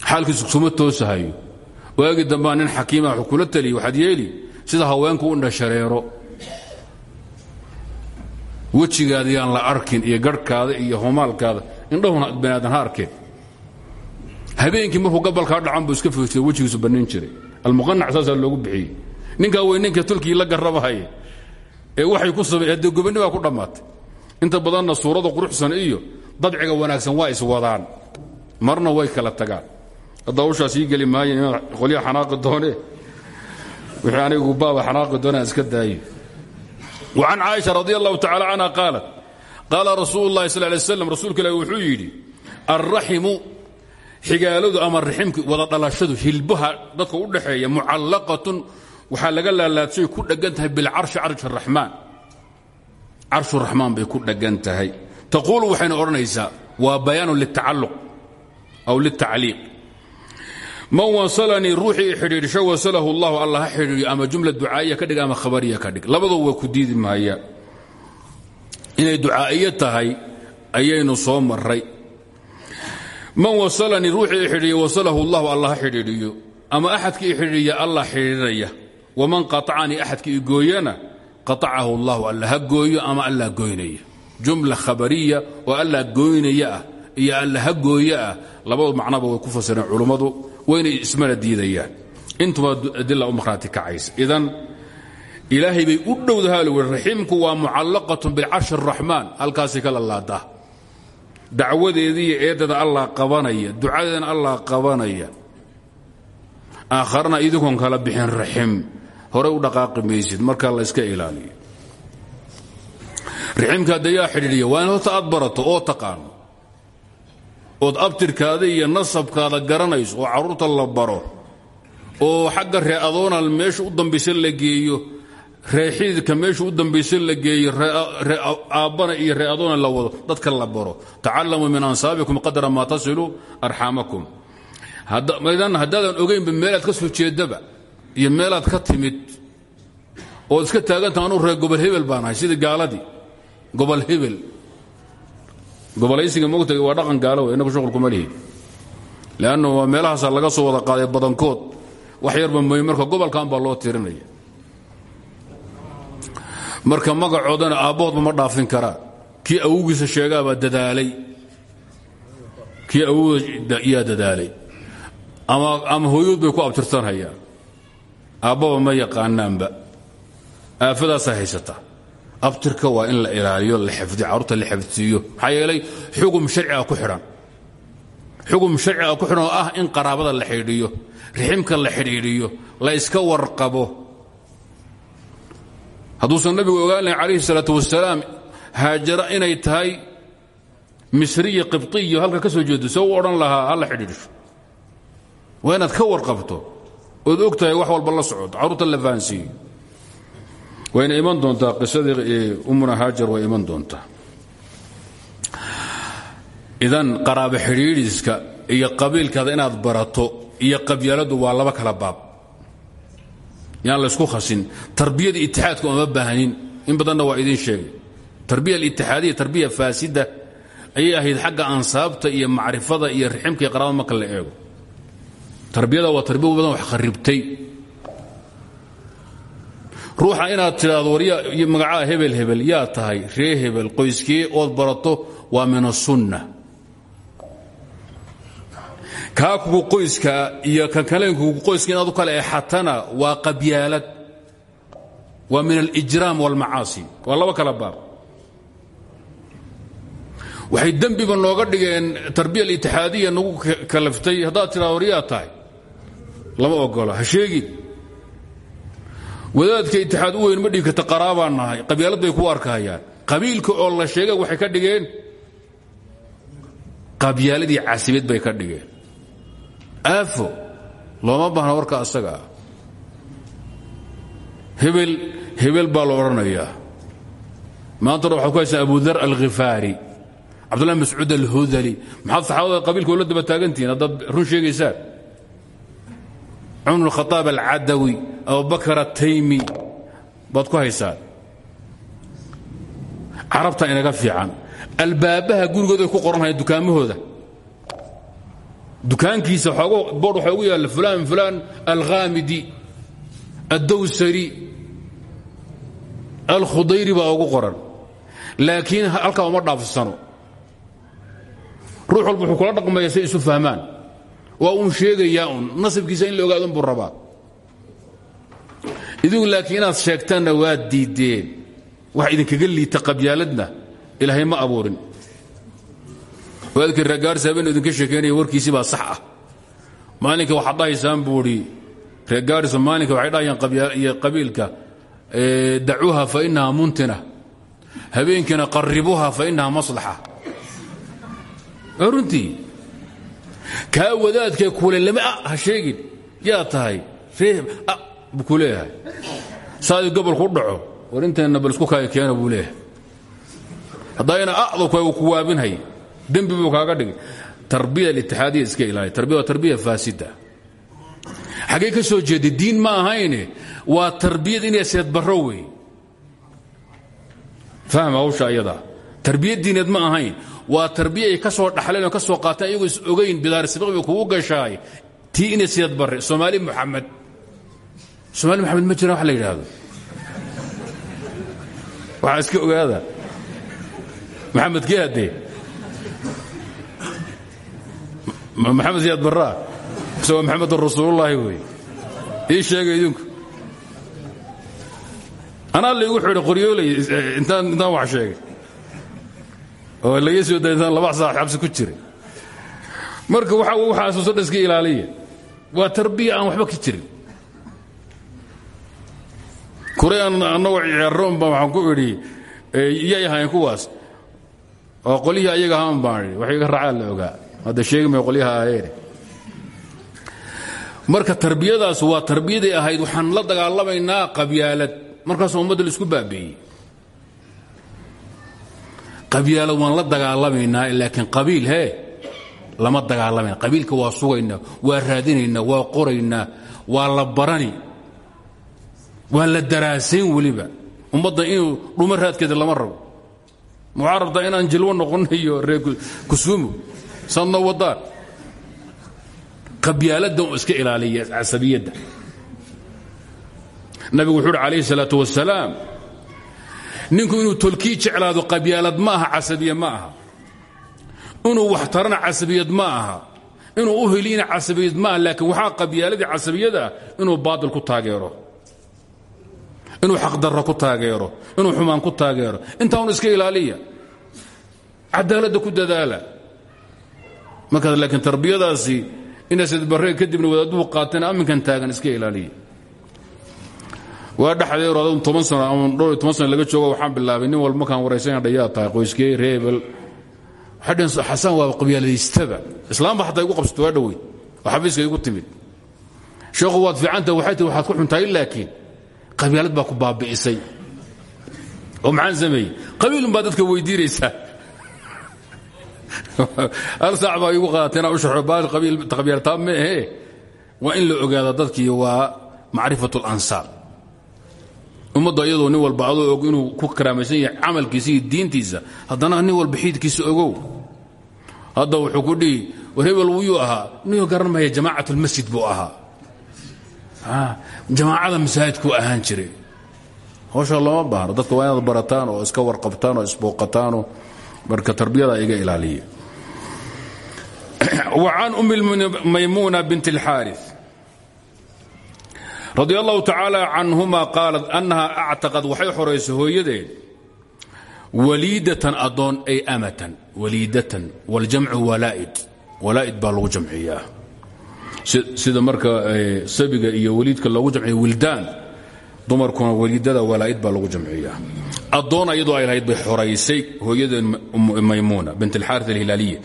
Xaalkiisu suma toosahayo waagii dambaa nin xakiima kula taliyey waxaad yeeli sida haweenku u indhashareero wejigaada yaan la arkin iyo garhkaada iyo homaalkaada indhahuna baniaadan ha arkeen habeenkii markuu gabalkaa dhacan buu iska foojira wejigiisu bannayn jiray. Almuqanac saasaa loogu bixiyey. Ninkaa wey ninka tulkii la garrabahaya ee waxay ku samey haddee gobonni ku dhammaatay. Inta badanna suurada quruxsan iyo dabciga wanaagsan waa iswadaan marna way kala tagaan dawshaas ii geli maayen inaad qolya xanaaqi doone. Wixii anigu baaba xanaaqi doone aan iska daayo. Wacan caaisha radi allahu tacala canha qaalat qaala rasuulu llahi sal lay slam rasuulka ilaahi wuxuu yidhi alraximu xigaaladu ama raximku wada dhalashadu hilbaha dadka u dhaxeeya mucallaqatun waxaa laga laalaadsay ku dheggan tahay bilcarshi carsharaxmaan carshu raxmaan bay ku dheggan tahay. Taquulu waxayna odhanaysaa waa bayaanu litacalluq aw litacliiq man wasalanii ruuxii xidhiidhsho wasalahu llahu alla ha ama jumla ducaaiya ka dhig ama khabariya ka dhig. Labadu waa ku diidi maaya. Inay ducaaiyo tahay ayaynu soo maray man wasalanii ruuxii xidhiidyo wasalahu llahu alla ha ama axadkii xidhiidya alla xidhiidhaya. Waman qaacanii axadkii igooyana qacahu llahu alla ha ama alla goynaya. Jumla khabariya oo alla goynaya ah iyo alla ha ah. macnaba way ku fasireen culummadu wayna ismana diidayaan. Intuba adila u marhaati kacaysa. Idan ilaahay bay u dhowdahaa l wii raxiimku waa mucallaqatun bilcarshi araxmaan halkaasay ka lalaadaa dacwadeediiyo eeddada allah qabanaya ducadeedana allah qabanaya. Aakharana idinkoon kala bixin raxim horey u dhaqaaqi maysid. Marka la iska ilaaliyo. Raximka hadda yaa xidhiidhiya horta aad barato oo taqaano ood abtirkaada iyo nasabkaada garanayso oo carruurta la baro oo xagga ree adoonal meesha u dambaysa la geeyo ree xididka meesha u dambaysa la geeyo ree aabbana iyo ree adoona la wado dadka la baro. Tacallamuu min ansaabikum qadra maa tasiluu arxaamakum haddaadan ogaynba meelaad ka soo jeedaba iyo meelaad ka timid ood iska taaganta anuu reer gobol hebel baan ahay sidii gobol hebel gobolaysiga mogtaga waa dhaqan gaalow inagu shuqulkuma lihi leannu waa meelahaasaa laga soo wada qaaday badankood. Wax yarba mooye marka gobolkan baa loo tirinaya. Marka magacoodana aabbahoodba ma dhaafin karaa kii awowgiisa sheegaabaa dadaalay. Kii awowda yaa dadaalay. Ama hooyood bay ku abtirsanhayaan aabbaba ma yaqaanaanba. Aafadaasaa haysata abtirka waa in la ilaaliyo la xifdiyo carruurta la xifdsiiyo maxaa yeelay xugum ku xidhan xugum sharciga ku xidhan ah in qaraabada la xidhiidhiyo riximka la xidhiidhiyo la iska warqabo. Hadduusan nabigu ogaan lahayn calayhi salaatu wasalaam haajara inay tahay misriya qibطiyo halka ka soo jeedo se u odhan lahaa ha la ka warqabto ood og wax walba la socoto carruurta la fahansiiyo wayna iman doontaa? Qisadii ummuna haajar way iman doontaa. Idan qaraabo xidhiidhiska iyo qabiilkaada inaad barato iyo qabyaaladu waa laba kala baab. Yaan laysku khasin. Tarbiyada itixaadka uma baahnin in badanna waa idiin sheegay. Tarbiya alitixaadiya tarbiya faasida ayay ahayd xagga ansaabta iyo macrifada iyo riximka iyo qaraabada marka la eego. Tarbiyada waa tarbiya badan ruuxa inaad tidhaahdo war magacaa hebel hebel yaa tahay ree hebel. Qoyskee ood barato waa min asunna kaa kugu qoyskaa iyo kan kaleenkugu qoyska inaad u kala exatana waa qabyaalad. Waa min alijraam wاlmacaasi waa laba kala baab. Waxay dembiba nooga dhigeen tarbiya alitixaadiya nagu kalaftay haddaad tidhahdo war tahay. Lama ogola ha sheegin wadaadka itixaad u weyn ma dhigi karta qaraabaan nahay qabyaalad bay ku arkahayaan qabiilka oo la sheegay waxay ka dhigeen? Qabyaaladii casibid bay ka dhigeen. Aafo looma baahna warka asaga ah. Hebel hebel baa la odhanayaa maantana waxaa ku haysaa abudar alkhifaari cabdullahi mascuud alhudali. Maxaad saxaabada qabiilka ula daba taagantihiin? Haddaad run sheegaysaan. Cumar khaaab alcadawi abubakar ataymi baad ku haysaan carabta inaga fiican. Albaabaha gurigooda ay ku qoranhayaan dukaamahooda. Dukaankiisa boodh waxaa ugu yaalla fulaan fulaan alkhaamidi addawsari alkhudayri baa ugu qoran. Laakiin halkaa uma dhaafsano. Ruux walba wuxuu kula dhaqmaya say isu fahmaan. Waa uun sheegayaa un nasabkiisa in la ogaadun buu idigu laakiin inaad sheegtaanna waad diiddeen. Wax idinkaga liita qabyaaladna ilaahay ma abuurin. Waadkii reegaarsi habeen idinka sheekaynaya warkiisii baa sax ah. Maalinka waxaad dhahaysaan buu idhi reegaarisa maalinka waxay dhahayaan qabiilka dacuuha fa inaha muntina habeenkiina qaribuha fa inaha maslaxa. Waa runtii kaa wadaadkee kule lama ha sheegin. Yaa tahay buu ku leeyahay. Saadii gobolku dhaco war inteenna bal isku kaaga keena buu leeyahay. Haddayna a'du ku waabinhay dembi buu kaaga dhigay. Tarbiya alitixaadiya iska ilaaliya tarbiya waa tarbiya faasida. Xaggee ka soo jeeday diin ma ahayne waa tarbiyad inay seedbarro wey fahma hawsha ayadaa tarbiyad diineed ma ahayn waa tarbiya ay ka soo dhaxleen oo ka soo qaateen iyagoo is ogayn bidaar sibiq bay kugu gashaay. Tii inay seed barre soomaali muxamed soomaali moxamed ma jiraan wax la yidhaahdo. Waxaa iska ogaada. Maxamed kii haddee maxamed siyaad barraa. Isagoo maxamedun rasuulullaahi wey ii sheega idinku. Anaa laygu xidhay qoryoolay intaan intaan wax sheegay. Oo laga soo day intaan laba saac xabsi ku jiray marka waxa waxaasuuso dhan iska ilaaliya. Waa tarbiya waxba ka jirin aan annagoo ceeroon baa waxaan ku idhi yay kuwaas. Oo qolyihii ayaga ahaan baan idhi wax iga raacaa la ogaa. Hadda sheegi mayo qolyaha ahayeene marka tarbiyadaas waa tarbiyaday ahayd waxaan la dagaalamaynaa qabyaalad. Markaasoo ummadda isku baabeeyey. Qabyaalad waan la dagaalamaynaa laakiin qabiil hee lama dagaalamayna qabiilka waa sugaynaa waa raadinaynaa waa qoraynaa waa la barani waa la daraasayn weliba. Ummadda inuu dhumo raadkeeda lama rabo. Waxaa rabtaa inaan jilwo noqonayo reer kusuumo sadna wadaan. Iska ilaaliya casabiyadda. Nabigu wuxuu uhi calayhi salaatu wasalaam ninku inuu tolkii jeclaado qabyaalad ma aha casabiye ma aha. Inuu wax tarana casabiyad ma aha. Inuu u helina casabiyad ma aha laakiin waxaa qabyaaladii casabiyada ah inuu baatil ku taageero inuu xaqdarro ku taageero inuu xumaan ku taageero. Intaa un iska ilaaliya. Cadaaladda ku dadaala. Markaas laakiin tarbiyadaasi inasadbarre kadibna wadaadduhu qaateen amminkan taagan iska ilaaliya. Waa dhexdeeru adun toban sano ama dhowr iyo toban sano laga joogo waxaan bilaabay nin walba markaan waraysan dhayaa tahay qoyskee reebel. Waxay dhaheen xasaan waa qabyaaladaystaba islaamba xataa igu qabsato waa dhoweyd. Oo xafiiska igu timid. Sheekhu waad fiicanta waxay tihi waxaad ku xuntahay laakiin qabyaalad baa ku baabi'isay. Oo maxaan sameeyey? Qabiilun baa dadka weydiinaysaa hal saac baa igu qaadateen u sharxo baal qabiil qabyaaltaa ma ahee? Waa in la ogaada dadkii waa macrifatu اlansaar ummadda iyadoo nin walba adoo og inuu ku karaamaysan yahay camalkiisa iyo diintiisa haddana nin walba xiidkiisa ogow. Hadda wuxuu ku dhihi war hebel ahaa? Niyo garan maya jamaacat اlmasjid buu ahaa Ah, jamaacada masaajidkuu ahaan jiray. Hawsha looma baahno. Dadka waa inaad barataan oo iska warqabtaan oo isbouqataanoo marka tarbiyada iga ilaaliya. An um maymuna bint اxaari radi allahu tacaala canhuma qaalat annaha actaqad waxay xoraysa hooyadeed waliidatan adoon ay amatan waliidatan wاljamcu walaaid. Walaaid baa lagu jamciyaa sida marka sabiga iyo waliidka loogu jamciya wildaan dumarkuna waliidada walaaid baa lagu jamciyaa. Adoon iyadoo ay lahayd bay xoraysay hooyadeen maymuuna bint alxaaris alhilaaliya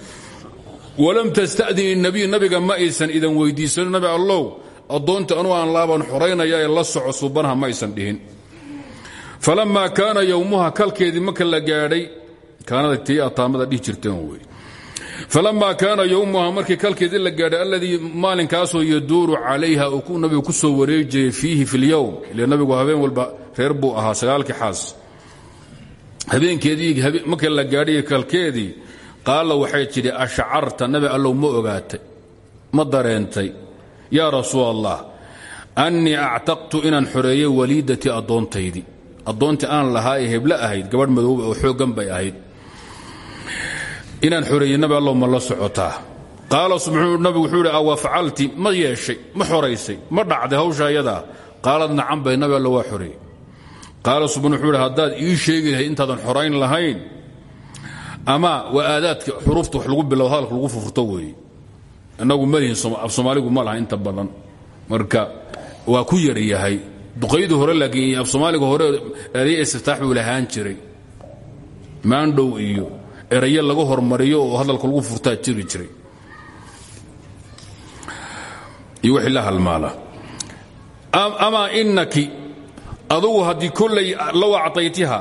walam tasta'din inabiy nabiga ma aysan idan weydiisanin nabi allow addoonta anuu aan laaban xoraynaya ee la soco suubanaha ma aysan dhihin. Falammaa kaana yowmuha kalkeedii marka la gaadhay kaanada tii ataamada dhihi jirteen wey falamaa kaana yowmuha markii kalkeedii la gaadhay alladii maalinkaasoo yaduuru calayha uu nabigu ku soo wareejiyey fiihi fi lyowm ile nabigu walba reer buu ahaa sagaalkii xaas. Habeenkeedii markii la gaadhay kalkeedii qaala waxay tidhi ashcarta nabi allow ma ogaatay ma dareentay. Yaa rasuul allah annii actaqtu inaan xoreeyey waliidatii addoontaydii. Addoontii aan lahaa ee ahayd gabadh madooba oo xooggan bay ahayd inaan xoreeyey nabi allow ma la socotaa. Qaala nabigu wuxuu awa facalti ma yeeshay ma xoraysay ma dhacday hawsha ayadaa qaalad bay nabi allo waa xoreeyey qaala subxaan wuxuu ii sheegi lahayd intaadan lahayn ama waa aadaadka xuruufta wax lagu lagu furfurto weeye innagu malihin af soomaaligu ma laha inta badan. Marka waa ku yar yahay. Duqaydii hore laakiin af soomaaliga hore eraya istiftaax buu lahaan jiray. Maandhow iyo erayo laga hormariyo oo hadalka lagu furtaa jiri jiray. Iyo wixii la halmaala. Amaa inaki adugu haddii kollay low acaytiha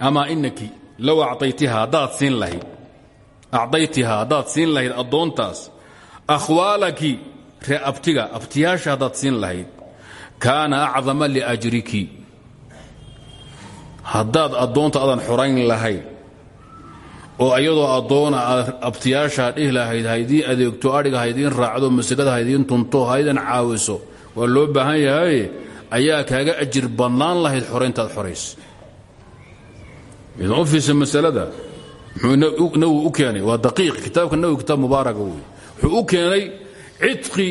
amaa inaki low acaytiha haddaad siin lahayd acdaytiha haddaad siin lahayd addoontaas akhwaalaki ree abtiga abtiyaasha haddaad siin lahayd kaana acdama liajriki haddaad addoonta adan xorayn lahayd oo ayadoo addoona aad abtiyaashaa dhihi lahayd haydii adeegto adhiga haydiin raacdo masagada haydiin tunto haydan caawiso waa loo baahan yahay ayaa kaaga ajir badnaan lahayd xorayntaad u fiirsa masalada muxuu nawi u keenay waa daqiiq kitaabka nawi kitaab mubaaraka wey wuxuu u keenay cidqi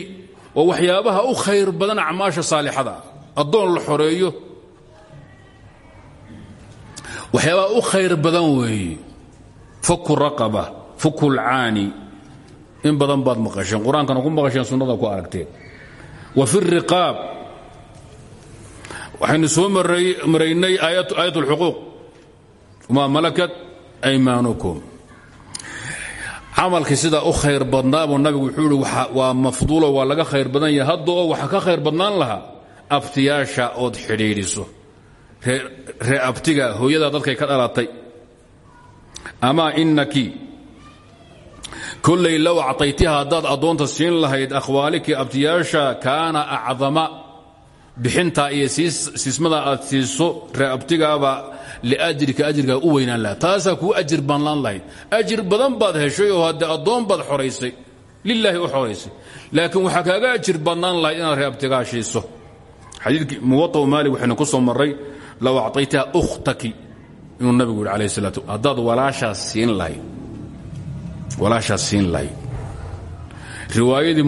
oo waxyaabaha u khayr badan acmaasha saalixada addoon la xoreeyo. Waxyaabaha u khayr badan weeye faku raqaba fuku lcaani. In badan baad maqasheen qur'aankana ku maqasheen sunnada ku aragteen wa fi riqaab. Waxaynu soo maraynay aayat اlxuquuq wamaa malakat aymaanukum camalkii sidaa u khayr badnaabuu nabigu wuxuu ihi waa mafduulo waa laga khayr badan yahay. Hadda oo ka khayr badnaan lahaa abtiyaasha ood xidhiidhiso. Ree abtiga hooyadaa dadkay ka dhalatay amaa inaki kollay low acaytiha haddaad addoonta siin lahayd akhwaalikii abtiyaasha kaana acdama. Bixintaa iyo siismada aad siiso ree abtigaaba liajrika ajrigaa u weynaan laha taasaa kuu ajir banlaan lahayd. Ajir badan baad heshay oo haddee addoon baad xoraysay. Lilaahi u xoraysay. Laakiin waxaa kaaga ajir badnaan lahayd inaad ree abtigaa shiiso. Xadiidkii muwaطau maalik waxaynu ku soo marray low acaytaha ukhtaki inuu nabigu yidhi alayh salaat haddaad walaashaas siin lahayd walaashaas siin lahayd. Riwaayadii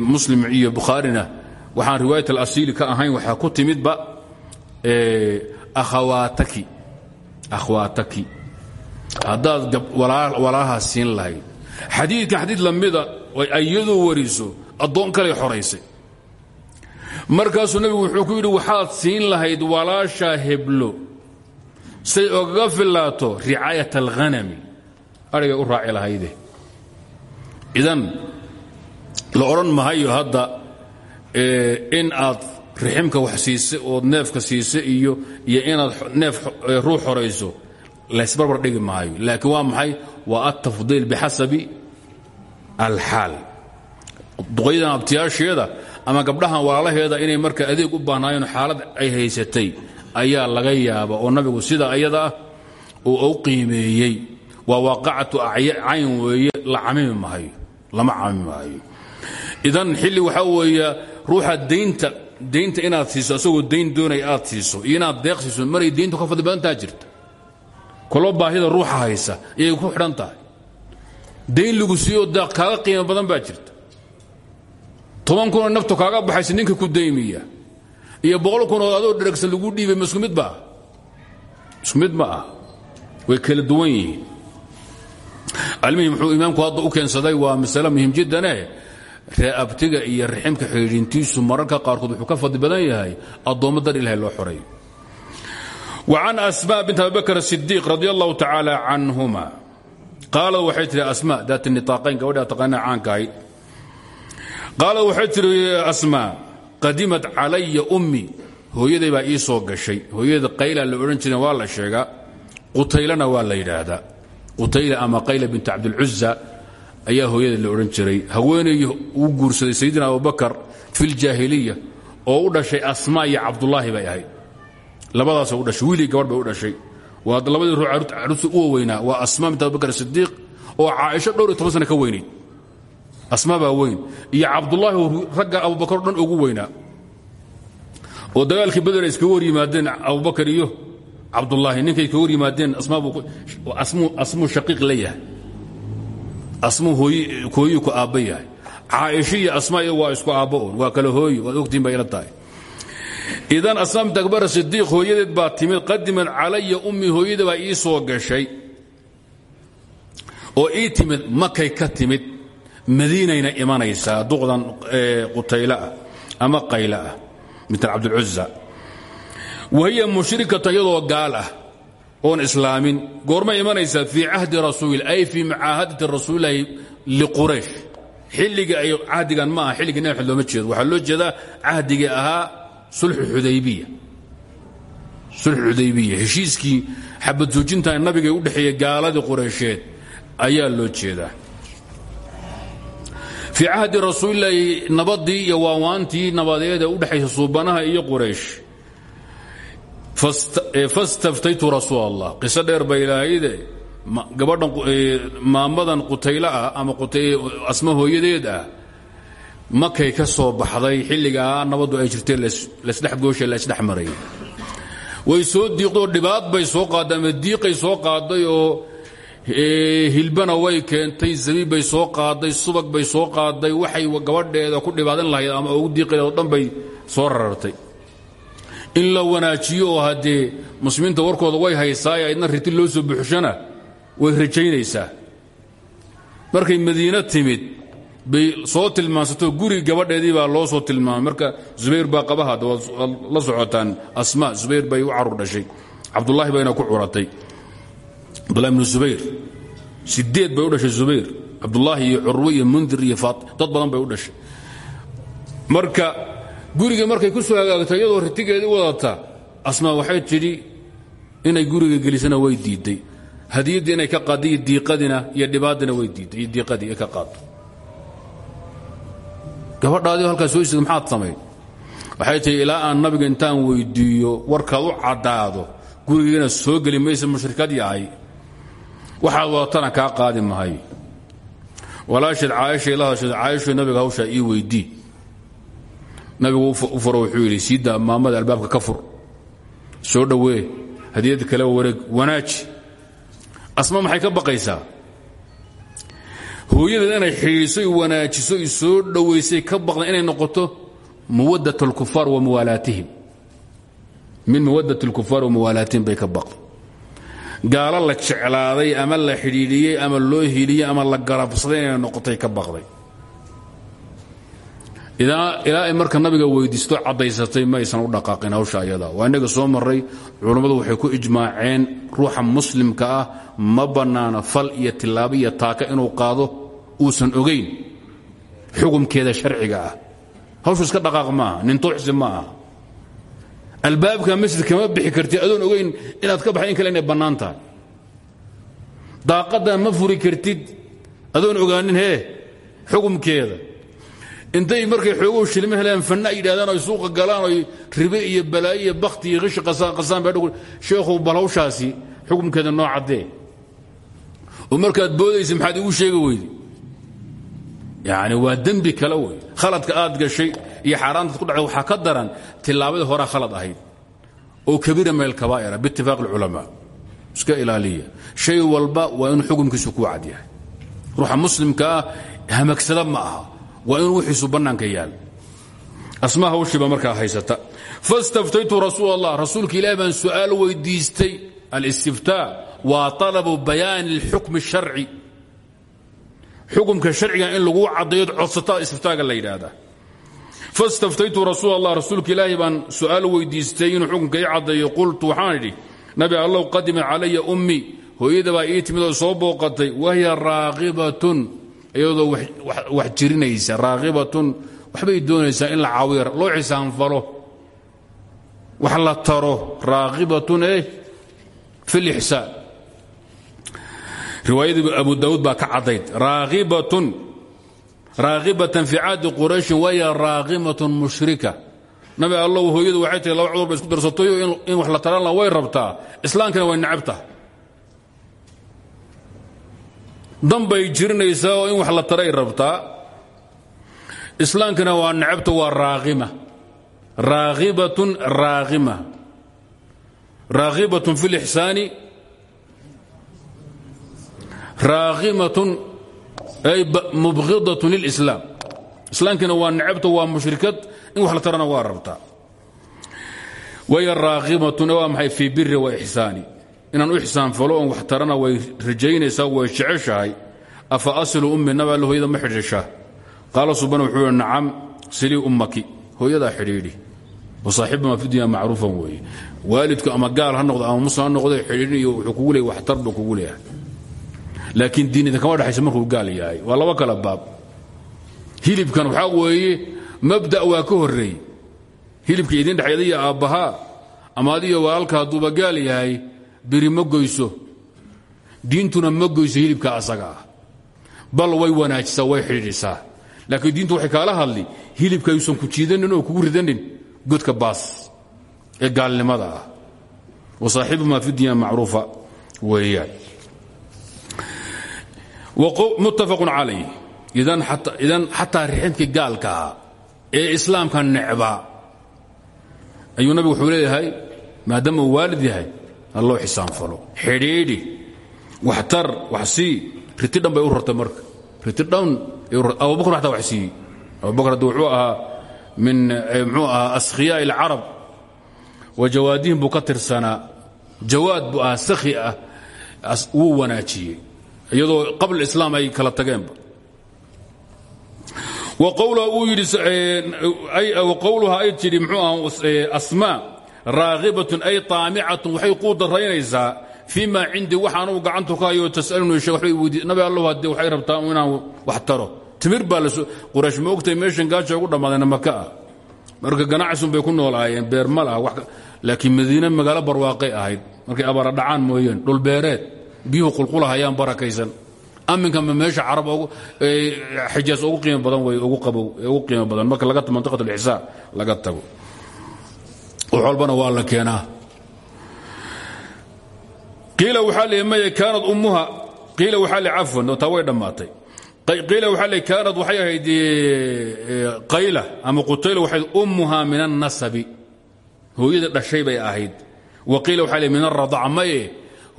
muslim iyo bukhaarina waxaan riwaayat alasiili ka ahayn waxaa ku timidba akhawaataki akhwaataki haddaad walaalahaas siin lahayd. Xadiidka xadiid lamida ayadoo wariso addoon kaley xoraysay markaasuu nabigu wuxuu ku yidhi waxaad siin lahayd walaashaa heblo say ogaga filaato ricaayat alhanami adhigay u raaci lahayde idan la odhan mahayo hadda in aad riximka wax siise ood neefka siise iyo iyo inaad neef ruux horayso laysbarbar dhigi maayo laakiin waa maxay? Waa altafdiil bixasabi alxaal. Duqaydan abtiyaasheeda ama gabdhahan walaalaheeda inay marka adeeg u baahnaayeen xaalad ay haysatay ayaa laga yaaba oo nabigu sida ayada ah uu qiimeeyey. Waa waaqacatu cayn weeye lama camimi maayo. Idan xilli waxaa weeya ruuxa daynta daynta inaad siiso asagoo dayn doonaya aad siiso iyo inaad deeq siiso maray dayntu ka fadli badantaa jirta. Kolo baahida ruuxa haysa ayay ku xidhan tahay. Dayn lagu siiyo kaaga qiimo badan baa jirta. Toban kunoo naftu kaaga baxaysa ninka ku daymiya iyo boqol kunoo adoo dheragsan lagu dhiibay ma isku mid baa isku mid ma ah way kala duwan yihiin almihim wuxuu imaamku hadda u keensaday waa masale muhim jiddane ree abtiga iyo raximka xidhiidhintiisu mararka qaarkood wuxuu ka fadli badan yahay addoommo dar ilahay loo xoreeyo وعن أسmاء بنت أبي بكر الصديق رضي الله تعالى عنهما قاaلad waxay tihi أسmاء daat النiطاaqayn gabadha taqaana caanka ahayd qaalad waxay tihi أسmاء qadimat calaya ummi. Hooyaday baa ii soo gashay. Hooyada qayla la odhan jiren waa la sheegaa. Qutaylana waa la yidhaahdaa. Qutayla ama qayla bint cabdilcuza ayaa hooyada la odhan jiray. Haweeney uu guursaday sayidina abubakar fi ljaahiliya oo u dhashay asma iyo cabdulaahi bay ahayd. Labadaasoo u dhashay. Wiilii gabadh bay u dhashay. Waa labadii ruu carruurta u waweynaa. Waa asma bint abubakar sidiiq oo caaisho dhowr iyo toban sana ka weynayd asma baa weyn. Iyo cabdulaahi oo ragga abubakar o dhan ugu weynaa. Oo dagaalkii bader ay iskaga hor yimaadeen abubakar iyo cabdulaahi ninkay iskaga hor yimaadeen asmuu shaqiiq la yahay. Asmuu hooyii ku aabba yahay. Caaisho iyo asma isku aabbo un waa kale hooyi waad ogtiin bay idan asma bint akbar sidiiq hooyadeed baa timid. Qadimad calaya ummi hooyada baa ii soo gashay. Oo ii timid makay ka timid madiinayna imanaysaa duqdan qutaylaah ama qaylaah mitl cabdilcuza wahiya mushrikatan iyadoo gaal ah oon islaamin goorma imanaysaa fii cahdi rasuul ay fii mucaahadati rasuulilahi liquraysh xilliga ay cahdigan ma aha xilligii nabi jeedo. Waxaa loo jeedaa cahdigii ahaa sulxu xudaybiya sulxu xudaybiya heshiiskii xabad joojinta nabiga u dhexeeya gaaladii qureysheed ayaa loo jeedaa fii cahdi rasuulilaahi nabadii iyo waawaantii nabadeed ee u dhexaysa suubanaha iyo quraysh. Fastaftaytu rasuul allah qiso dheer bay ilaahayde gabadhan maamadan qutaylo ah ama asma hooyadeed ah makay ka soo baxday xilligaa nabaddu ay jirtee lasdhex goosha lasdhex marayay way soo diiqdoo dhibaad bay soo qaadday ama diiqay soo qaaday oo hilbana way keentay zabiib bay soo qaaday subag bay soo qaaday waxay gabadheeda ku dhibaadin lahayd ama ugu diiqeed oo dhan bay soo rarartay. In la wanaajiyo oo haddee muslimiinta warkooda way haysaaye aydna riti loo soo buuxshana way rajaynaysaa. Markay madiino timid bay soo tilmaansato guri gabadheedii baa loo soo tilmaamay. Marka zubayr baa qabahaada waad la socotaan asma zubayr bay u carur dhashay. Cabdullaahi bayna ku curatay cabdullahi bnu zubayr sideed bay u dhashay zubayr cabdullaahi iyo curwe iyo mundir iyo dad badan bay u dhashay. Marka guriga markay ku soo hagaagto iyadoo ritigeedii wadata asma waxay tidhi inay guriga gelisana way diidday hadiyaddii inay ka qaaddo iyo diiqadina iyo dhibaadina way diidday iyo diiqadii ka qaaddo. Gabadhaadii halkaa soo istaga maxaad samayd waxay tihi ilaa aan nabiga intaan weyddiiyo warkaad u caddaado gurigeena soo geli mushrikad yahay waxaad wadatana kaa qaadi mahay. Walaasheed caaishay la hadasheed caaisho nabiga hawshaa ii weydii. Nabigu u furo wuxuu yidhi siidaa maamada albaabka ka fur. Soo dhowee. Hadiyad kale wareeg wanaaji. Asma maxay ka baqaysaa? Hooyadeed inay wanaajiso i soo ka baqda inay noqoto muwadat اlkufaar wa muwaalaatihim. Min muwadat اlkufaar wa muwaalaatihim bay ka baqday gaalo la jeclaaday ama la xidhiidhiyey ama loo hiliyey ama la garabsaday inay noqotay ka baqday. Ilaa ay marka nabiga weydiisto caddaysatay maysan u dhaqaaqin hawsha ayada. Waa innaga soo maray culummadu waxay ku ijmaaceen ruuxa muslimka ah ma bannaana fal iyo tilaabo iyo taaka inuu qaado uusan ogayn xukumkeeda sharciga ah. Hawshu iska dhaqaaq maaha nin tuuxsi ma aha albaabka masjid kama bixi karti adoon ogayn inaad ka baxay in kale inay bannaan tahay. Daaqadda ma furi kartid adoon ogaanin hee xukumkeeda. Intay markay xoogow shilma helaan fanna ay yidhahdaan oy suuqa galaan oy ribe iyo balaayo iyo bakhti iyo qishi qasaan baa dhug sheekhow bal hawshaasi xukumkeeda noo caddee oo markaad boodaysa maxaad igu sheegi weyde yacni waa dembi kale wey khaladka aad gashay iyo xaaraantaad ku dhacday waxaa ka daran tillaabadii horaa khalad ahayd oo kabiira min alkabaa'ira biitifaaq alculamaa iska ilaaliya shay walba waa inuu xukumkiisu kuu cad yahay ruuxa muslimka ah hamagsada ma aha waa inuu wixiisu bannaanka yaal asma hawshiiba markaa haysata fastaftaytu rasuul allah rasuulka ilahi baan su'aal weydiistay alistiftaa waa talabu bayaani اlxukm الsharci xukumka sharciga in laguu caddayood codsataa istiftaaga la yidhaahdaa fastaftaytu rasuul allah ilaahi baan su'aal weydiistay inuu xukumka ii caddayo qultu waxaan idhi nabi allow qadimat calaya ummi. Hooyada baa ii timid oo soo booqatay wahiya raaqibatun. Iyadoo wax jirinaysa raaqibatun. Waxbay doonaysaa in la caawiyo loo xisaanfalo. Wax la taro raaqibatun eh fi lixsaan riwaayadii abu daawuud baa ka caddayd raagibatun raagibatan fi caadi qurayshin waya raagimatun mushrika. Nabi allow hooyadu waxay tahay laba cudur ba isku darsatayo in wax la taranla way rabtaa islaamkana way necabta danbay jirinaysaa in wax la taray rabtaa islaamkana waa necabta waa raaqima. Raagibatun raaqima. Raagibatun fi lixsaani raagimatun ay mubhidatun lilislaam. Islaamkiina waa necabta waa mushrikad in wax la tarana waa rabtaa waya raagimatun waa maxay fii biri wa ixsaani inaan u ixsaan falo oon wax tarana way rajaynaysaa way jeceshahay. Afa asilu ummi naba alle hooyada ma xidhiishaa qaala subana wuxuu hi nacam silii ummaki. Hooyadaa xidhiidhi. Wasaaxibuma fi dunya macruufan weeye. Waalidku ama gaal ha noqdo ama muslim ha noqdo xidhiidhin iyo wuxuu kugu leeyay waxtar buu kugu leeyahay laakiin diin idinkama dhexaysa markuu gaal yahay. Waa laba kala baab. Hilibkan waxaa weeye mabda waa ka horreey hilibka idin adiyo aabbahaa ama adiyo walaalka hadduuba gaal yahay biri ma goyso. Diintuna ma goyso hilibka asaga ah. Bal way wanaajisaa way xidhiidhisaa. Laakiin diintu waxay kaala hadli hilibka ayuusan ku jiidanin oo kugu ridanin godka baas ee gaalnimada ah. Wasaaxibumaa fi dunya macruufa weeyaan muttafaqun calayh idan xataa riximkii gaalka ahaa ee islaamka necbaa ayuu nabigu wuxuu leeyahay maadaama waalid yahay alloo xisaanfalo xidhiidhi waxtar wax riti dhan u rartay marka. Riti dhan abubakr xataa wax siiyey abubakr haddi wuxuu ahaa min mxuu ahaa askhiyaaءi اlcarab wa jawaadihim buu ka tirsanaa jawaad buu ahaa sakhi ah wuu iyadoo qabla islaam ay kala tageenba wqowluha ay tidhi mxuu aha asmaa raagibatun ay taamicatun waxay quu daraynaysaa fii maa cindii waxaanuu gacantu ka hayo tasaluni she wabay weydi nabi allahu hadde waxay rabtaa inaan wax taro. Timir baa las quraysh ma ogtay meeshan gaaja ugu dhammaadeen maka ah marka ganacsun bay ku noolaayeen beer ma laha laakiin madiine magaalo barwaaqay ahayd. Markay abaara dhacaan mooyeen dhulbeereed biyuhu qulqulahayaan barakaysan. Aminkanba meesha carab xijaas ugu qiimo badan wey ugu qiimo badan. Marka laga mantiqat alixsaan laga tago. Wax waa la keenaa. Qiila waxaa li maya kaanad ummuha. Qiila waxaa li cafwan taa way dhammaatay. Qiila waxaa li kaanad waxay ahayd qayla ama qutayla waxay ummuha min annasabi hooyada dhashay bay ahayd. Wa qiila waxaa li min aradaca maye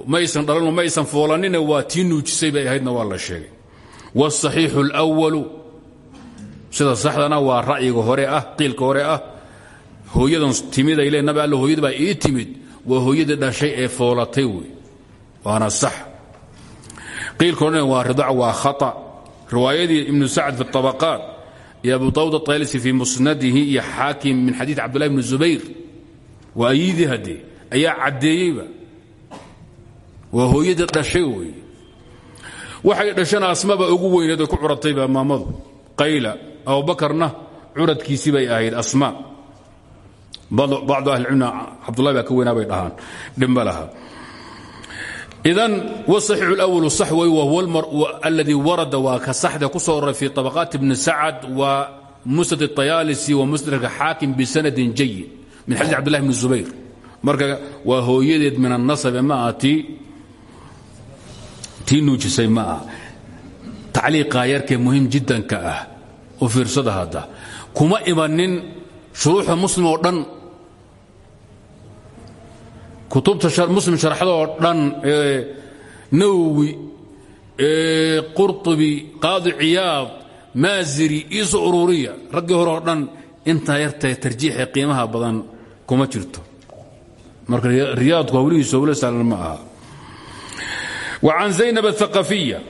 maysan dhalano maysan foolanine waa tii nuujisay bay ahaydna waa la sheegay wاsaxiixu اlأwalu sida saxdana waa ra'yiga hore ah qiilka hore ah hooyadan timiday le nabi all hooyada baa ii timid waa hooyadii dhashay ee foolatay wey waana sax qiilka horena waa ridac waa khata riwaayadii ibnu sacd fi الطabaqaat iyo abu dawud aطaylisi fii musnadihi iyo xaakim min xadiid cabdullahi bni zubayr waa ayidii haddee ayaa caddeeyeyba waa hooyadii dhashay wey waxay dhashana asmaba ugu weyneed ku curatayba maamadu qayla abubakarna curadkiisii bay ahayd asma bacdu ahlicilmina cabdullahi baa ka weynaa bay dhahaan dhimba laha idan wsaxiixu اlأwl sax wey whuwa aladii warada waa ka saxda ku soo oray fi طabaqaat bni sacad wa musnad الطayaalisi wa musnadka xaakim bisanadin jayid min xadiis cabdillahi bni zubayr marka waa hooyadeed min الnasabe ma aha tii nuujisay ma ah tacliiqaa yarkee muhiim jiddanka ah u fiirsada hadda. Kuma imanin shuruuxda muslim oo dhan. Kutubta muslim sharxada oo dhan ee nawowi ee qurطubi qaadi ciyaad maasiri iiso ururiya. Raggii hore oo dhan intaa yartae tarjiixee qiimaha badan kuma jirto. Marka riyaadku hawlihiisu hawlo saalan ma aha وعن زينب الثقفية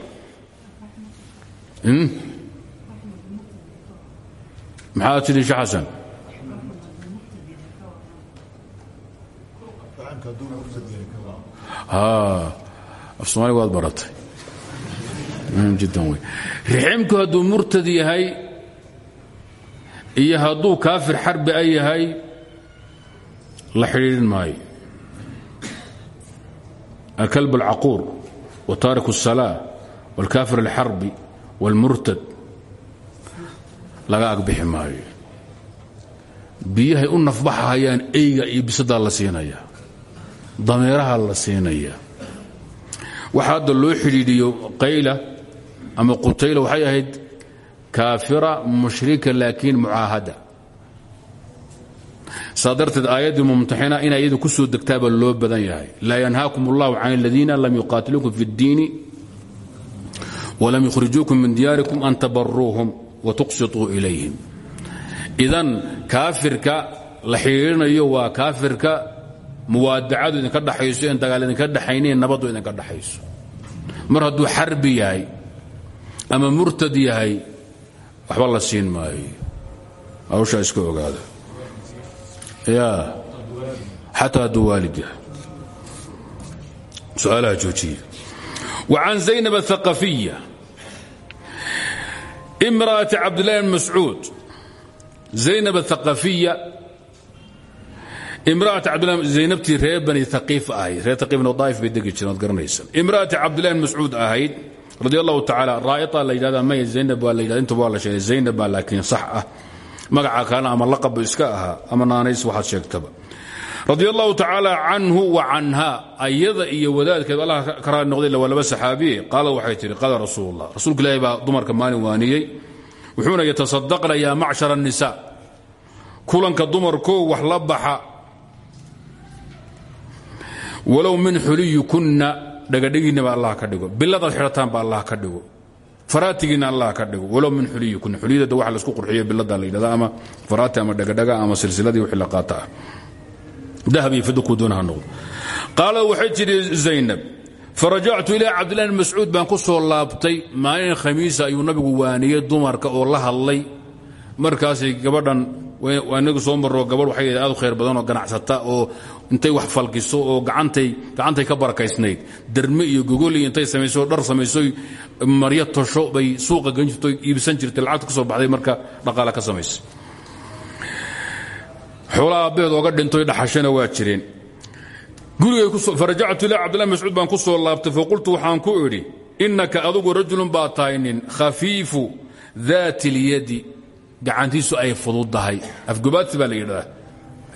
maxaa tidhi she xasan af somaali waad baratay muhim jiddan wey riximku hadduu murtad yahay iyo hadduu kaafir xarbi a yahay la xidhiidhin maayo alkalb alcaquur wa taariku الsalaa wاlkaafir اlxarbi wاlmurtad laga agbixi maayo biyahay u nafbaxahayaan eyga iyo bisadaa la siinaya dameeraha la siinaya waxa hadda loo xidhiidhiyo qayla ama qutayla waxay ahayd kaafira mushrika laakiin mucaahada saa darteed aayaddii mumtaxina in ayadu ku soo degtaaba loo badan yahay laa yanhaakum اllahu can اladiina lam yuqaatiluukum fi اddiini walam yukhrijuukum min diyaarikum an tabaruuhum watuqsituu ilayhim idan kaafirka la xidhiirinayo waa kaafirka muwaadacadu idinka dhaxayso en dagaal idinka dhaxaynayn nabaddu idinka dhaxayso mar hadduu xarbi yahay ama murtad yahay waxba la siin maayo hawshaa iska ogaada ya xataa hadduu waalid yahay su'aalaha joojiya wa can zaynab athaqafiya imra'ati cabdillahi bn mascuud zaynab athaqafiya imra'ati cabdillahi zaynabtii reer bani thaqiif ahayd reer thaqiif bn daa'if bay degi jireen waad garanaysaan imra'ati cabdillahi bn mascuud ahayd radi allahu tacaala raa'ita la yidhahdaa may zaynab waa la yidhahda intuba waa la sheegay zaynab baa laakiin sax ah magaca kalena ama laqabba iska ahaa ama naanays waxaad sheegtaba. Radi allahu tacaala wa canha ayada iyo wadaadkeed allah ka raali noqday waa laba saxaabiye qaalad waxay tihi qaala rasuulullah. Rasuulka ilaahi baa dumarka maalin waaniyey wuxuuna yatasadaqna yaa macshar الnisa kulanka dumarkoo wax la baxa. Walow min xuliyikuna dhagadhigiinaba allah ka dhigo. Biladaad xidhataanba allah ka dhigo faraatigiina allah ka dhigo. Walow min xuliyikuna xuliyada waxa la isku qurxiyo bilada la yidhahda ama faraati ama dhagadhaga ama silsiladii wixii la qaata ah. Dahab iyo fido kuu doona ha noqdo. Qaalad waxay tidhi zaynab farajactu ilaa cabdillahi laabtay. Maalin khamiisa ayuu nabigu waaniyey dumarka oo la hadlay. Markaasay gabadhan inagu soo marro gabadh waxay aad u khayr badan oo ganacsata oo intay wax falkiso oo gacantay ka barakaysnayd. Derme iyo gogol iyo intay samayso dhar samayso maryo tosho bay suuqa gan iibsan jirtay lacagta ka soo baxday marka dhaqaala ka samaysay. Xoolaa aabbeed ooga dhintoy dhaxashana waa jireen. Gurigayfarajactu ilaa cabdillahi mascuud baan ku soo laabtay faqultu waxaan ku idhi innaka adugu rajulun baa tahay nin khafiifu daati اlyadi gacantiisu ay fududdahay afgobaadsi baa la yidhahdaa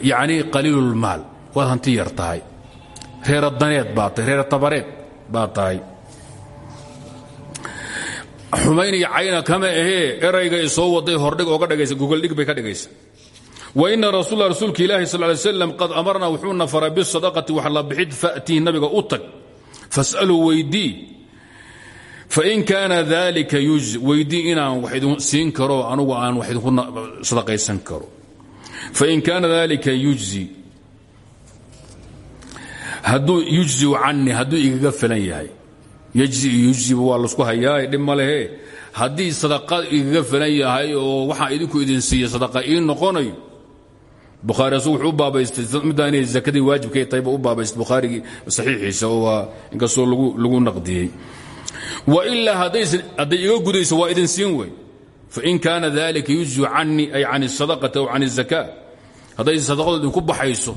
yacnii qaliilulmaal waad hanti yar tahay. Reera daneed baa tahay reera tabareed baa tahay. Xumayn iyo kama ahee erayga i waday hordhig ooga dhigaysa gogoldhig bay ka dhigaysa. Waina rasuula rasuulka ilaahi sal ly slam qad amarnaa wuxuuna faray bisadaqati wax la bixid fa'tii nabiga u tag. Fas'aluu weydii fain kaana dalika yujzi weydii inaan wax idin karo anugu aan wax idinku sadaqaysan karo. Fain kaana dalika yujzi hadduu yujziu canii hadduu igaga filan yahay yajzi iyo yujziba waa laisku hayaa dhib ma lehe haddii sadaqa igaga filan yahay oo waxaan idinku idin siiya sadaqa ii noqonayo bukhaari asagu wuxuu u baabaystay middaa inay zakadii waajibkay tahay buu u baabaystay bukhaarigii saxiixiisa oo waa inkastoo lagu naqdiyey wailaa hadday iga gudayso waa idin siin wey fain kaana dalika yujziu canii ay can اsadaqati aw can الzaka hadday sadaqadu idinku baxayso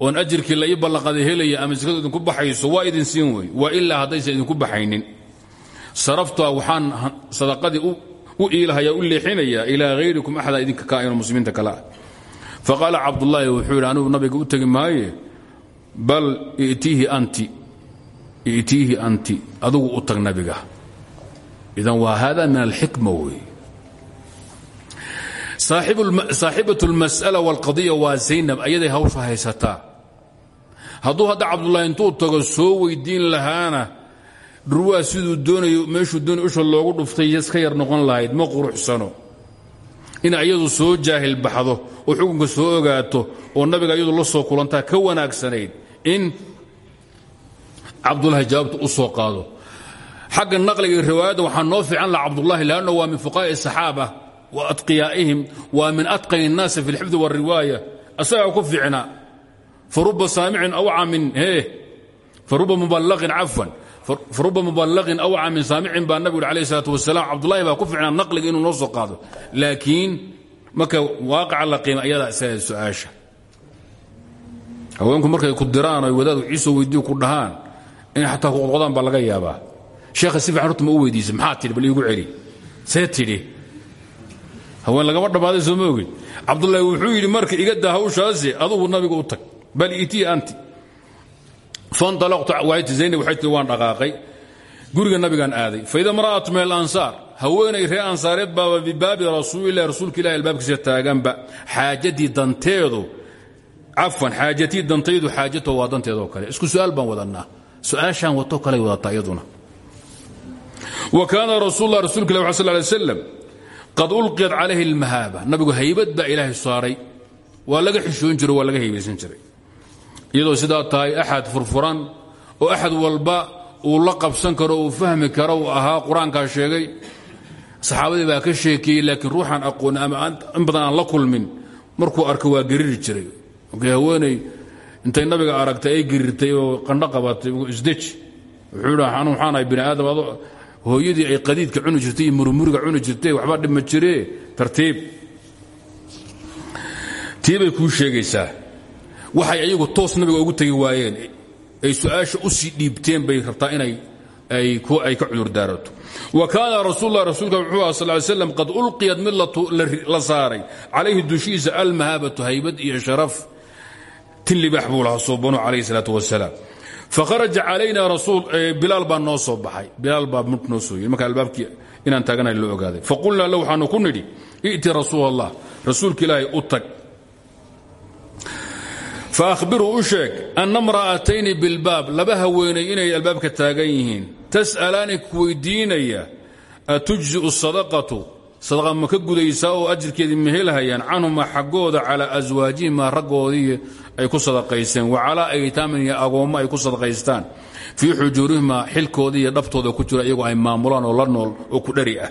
oon ajirkii la ii ballanqaday helaya ama zakadu idinku baxayso waa idin siin wey wailaa haddaysan idinku baxaynin. Saraftua waxaan sadaqadii u iilahaya u leexinaya ilaa hayrikum axada idinka kaa'ino muslimiinta kale ah. Faqaala cabdullaahi wuxuu yidhi anugu nabiga u tegi maaye? Bal itiihi anti itiihi anti adugu u tag nabiga. Idan waa hada min alxikma wey saaxibat اlmas'ala wاlqadiya waa zaynab ayaday hawsha haysataa hadduu hadda cabdullaahi intuu tago soo weydiin lahaana dhurwaa siduu doonayo meeshuu doonay usha loogu dhuftay iska yar noqon lahayd ma quruxsano. In iyadu soo jaahil baxdo oo xukunka soo ogaato oo nabiga iyadu la soo kulantaa ka wanaagsanayd in cabdulahi jawaabta u soo qaado. Xagga naqliga riwaayadda waxaa noo fiican laha cabdullahi lanno waa min fuqaa'i asaxaaba wa atqiyaa'ihim waa min atqani الnaasi fi اlxifdi wاlriwaaya asagaa ku fiicna faruba saamicin awca min faruba mubalaqin cafwan faruba mubalaqin awca min saamicin baa nabigu uri alayh الsalaatu wasalaam cabdullahi baa ku fiicnaa naqliga inuu noo soo qaado laakiin marka waaqaca la qiima ayadaa isaga su-aasha haweenku markay ku diraan oy wadaad ciisoo weydiiyo ku dhahaan inay xataa ku qodqodaan baa laga yaabaa sheekha si fiican horta ma u weydiisay maxaa tidhi bal iigu celi see tidhi Haween lagama dhammaaday soo ma ogin cabdullaahi wuxuu yidhi marka iga daa hawshaasi adugu nabiga u tag. Bal itii anti. Fanalaqtu waayt zaynab waxay tii waan dhaqaaqay. Guriga nabigaan aaday. Faida mra'atu min alansaar. Haweenay reer ansaareed baaba bibaabi rasuulilahi rasuulka ilahi albaabkiisa taaganba xaajadii danteedu cafan xaajatii dantaydu xaajato waa danteedoo kale. Isku su'aal baan wadannaa su'aashaan wato kaley wadataa iyaduna. Wa kaana rasuul lah rasulka ilah sal lay slam qad ulqiyat calayhi almahaaba. Nabigu haybad baa ilaahay saaray. Waa laga xishoon jiro waa laga haybaysan jiray. Iyadoo sidaa tahay axad furfuran oo axad walba uu la qabsan karo uu fahmi karo uu ahaa qur'aankaa sheegay. Saxaabadii baa ka sheekeeyey laakiin ruuxaan aqooni ama in badan la kulmin markuu arko waa geriri jiray. Markay intay nabiga aragtay ay gerirtay oo qandho qabatay isdeji wuxuu anu waxaan ahay hooyadii ay qadiidka cuni jirtay iyo murmuriga cuni jirtay waxba dhima jiree tartiib. Tii bay kuu sheegaysaa. Waxay ayagu toos nabiga ugu tegi waayeen. Ay su'aasha u sii dhiibteen bay rabtaa inay ay ka cudurdaarato wa kaana rasuullah rasuulka wuxuu aha sal slam qad ulqiyat mid la saaray. Calayhi dushiisa almahaabatu haybad iyo sharaf. Tin libaax buu lahaa soobanu calayhi salaatu wasalaam fakharaja calayna bilaal baa noo soo baxay bilaal baa noo soo yiri marka albaabkii inaan taaganahay loo ogaaday faqulnaa lahu waxaanu ku nidhi i'ti rasuul allah rasuulka ilaahay u tag faahbiruu u sheeg anna mra'atayni bilbaab laba haweenay inay albaabka taagan yihiin tas'alaani ku weydiinaya atujzi'u sadaqatu sadaqa ma ka gudaysaa oo ajirkeedii ma helhayaan canhuma xaggooda calaa aswaajihima raggoodii ay ku sadaqaysteen wa calaa aytaamin iyo agoommo ay ku sadaqaystaan. Fii xujuurihima xilkoodii iyo dhabtooda ku jira iyagoo ay maamulaan oo la nool oo ku dhari ah.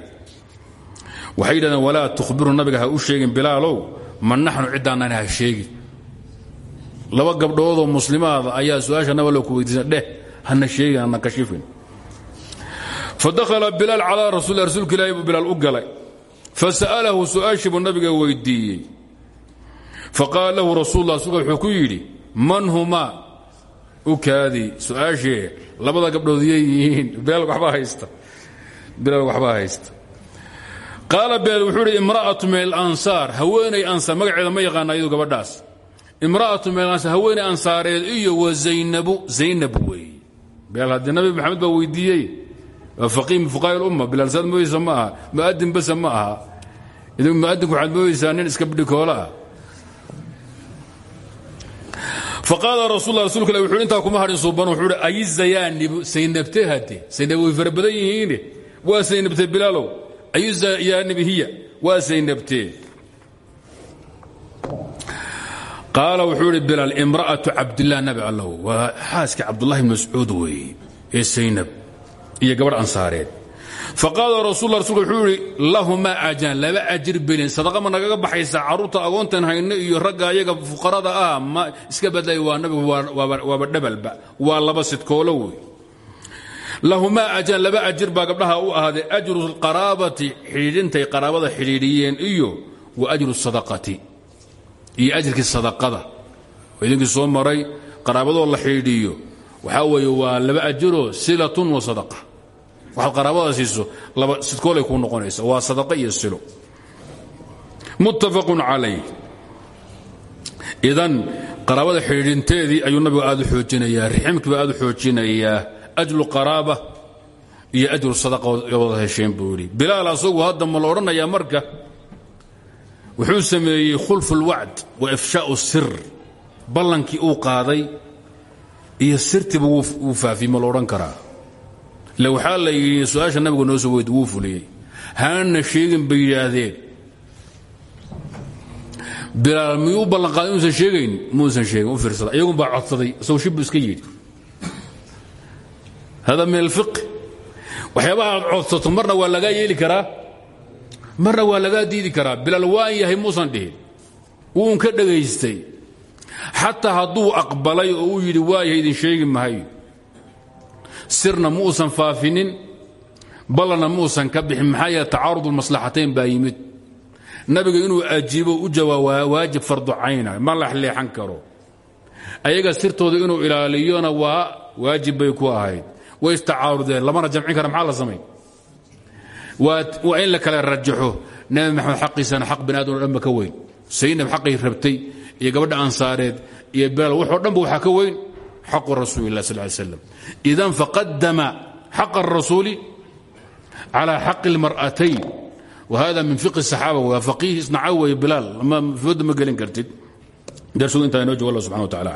Waxay yidhahdeen walaa nabiga ha u sheegin bilaalow ma naxnu ciddaannan ha sheegin laba gabdhoodoo muslimaada ayaa su'aasha nabalo ku weydiisan dheh hana sheegin hana kashifin. Fadakhala bilaal calaa rasul rasuulka ilaahi u galay fasa'alahu su'aashii buu nabiga weydiiyey faqaala lahu rasuul la rsulka wuxuu ku yidhi man humaa u kaadii su'aashee labada gabdhood yay yihiin bilaal waxbaa haysta qaala bilaal wuxuu idhi imra'atu min alansaar haweenay ansaar magaceeda ma yaqaana iyadu gabadhaas imra'atu min alansaar haweenay ansaareed iyo wa zaynabu zaynab weeye bilaal waa faqiih min fuqaha lumma bilaal saad mooyeysa ma aha mu'adin basa ma aha mu'adinku waxaad mooyeysaa nin iska bidhikoola faqaala rasul rasulka ilah wuxuu intaa kuma hadhin suuban wuxuu hi ay zayaanibu saynabte hade saynab way fara badan yihiine waa saynabte bilaalow ayu zayaanibi hiya waa saynabtee qaala wuxuu idhi bilaal imra'atu cabdilah nabi allow waa xaaskii cabdullahi mascuud weeye ee saynab iyo gabadh ansaareed. Faqaala rasul rasulka wuxuu idhi lahumaa ajaan laba ajir belin sadaqa ma nagaga baxaysa carruurta agoontan hayno iyo ragga ayaga fuqarada ah ma iska badlay waa nabigu waaba dhabalba waa laba sidkoolo wey lahumaa ajaan laba ajir baa gabdhaha u ahaaday ajru qaraabati xidhiidhintay qaraabada xidhiidhiyeen iyo wa ajru sadaqati. Iyo ajirkii sadaqada. Idinkii soo maray qaraabadoo la xidhiidhiyo waxaa weeye waa laba ajiroo silatun wa sadaqa. Waxaad qaraabada siiso laba sidkoolay kuu noqonaysa waa sadaqa iyo silo. Muttafaqun calayh. Idan qaraabada xidhiidhinteedii ayuu nabigu aad u xoojinayaa riximkii baa aad u xoojinayaa ajlu qaraaba iyo ajru sadaqa wada hesheen buu yidhi. Bilaal asagu hadda ma la marka wuxuu sameeyey khulfu اlwacd wa ifshaau sir uu qaaday iyo sirtiiba wuu faafiyey ma la odhan karaa. Ile waxaa la yidhi nabiga noo soo weyd wuu fuliyey. Haana sheegin bay yidhaahdeen. Bilaal miyuu u ballanqaaday inuusan sheegayn? Sheegin u fiirsada. Iyagun baa codsaday isagoo shibbu iska yidhi. Hada min alfiqh. Waxyaabaha codsato marna waa lagaa yeeli karaa? Marna waa lagaa diidi karaa? Bilaal waan yahay muusan dhihin. Wuun ka dhagaystay xataa hadduu aqbalay oo uu yidhi waayahay idin sheegi mahayo sirna muusan faafinin ballanna muusan ka bixin maxaa yeele tacaarud ulmaslaxatayn nabiga inuu ajiibo u jawaaba waajib fardu cayna ma laxleexan karo. Ayaga sirtooda inuu ilaaliyona waa waajib bay ku ahayd. Way istacaarudeen lamana jamcin kara maxaa la samay? Waa in la kala rajaxo. Nabi maxamed xaqiisana xaq bini aadam o weyn. Saynab xaqay rabtay iyo gabadha ansaareed iyo beel wuxoo dhanba waxaa ka weyn xaqu rasuuli lah sal slam idan faqadama xaq arasuuli calaa xaqi اlmar'atayn wahada min fiqi saxaaba waa faqiih isnacaw wey bilaal foodda ma gelin kartid darsugu intaa inoo jooga allah wa tacala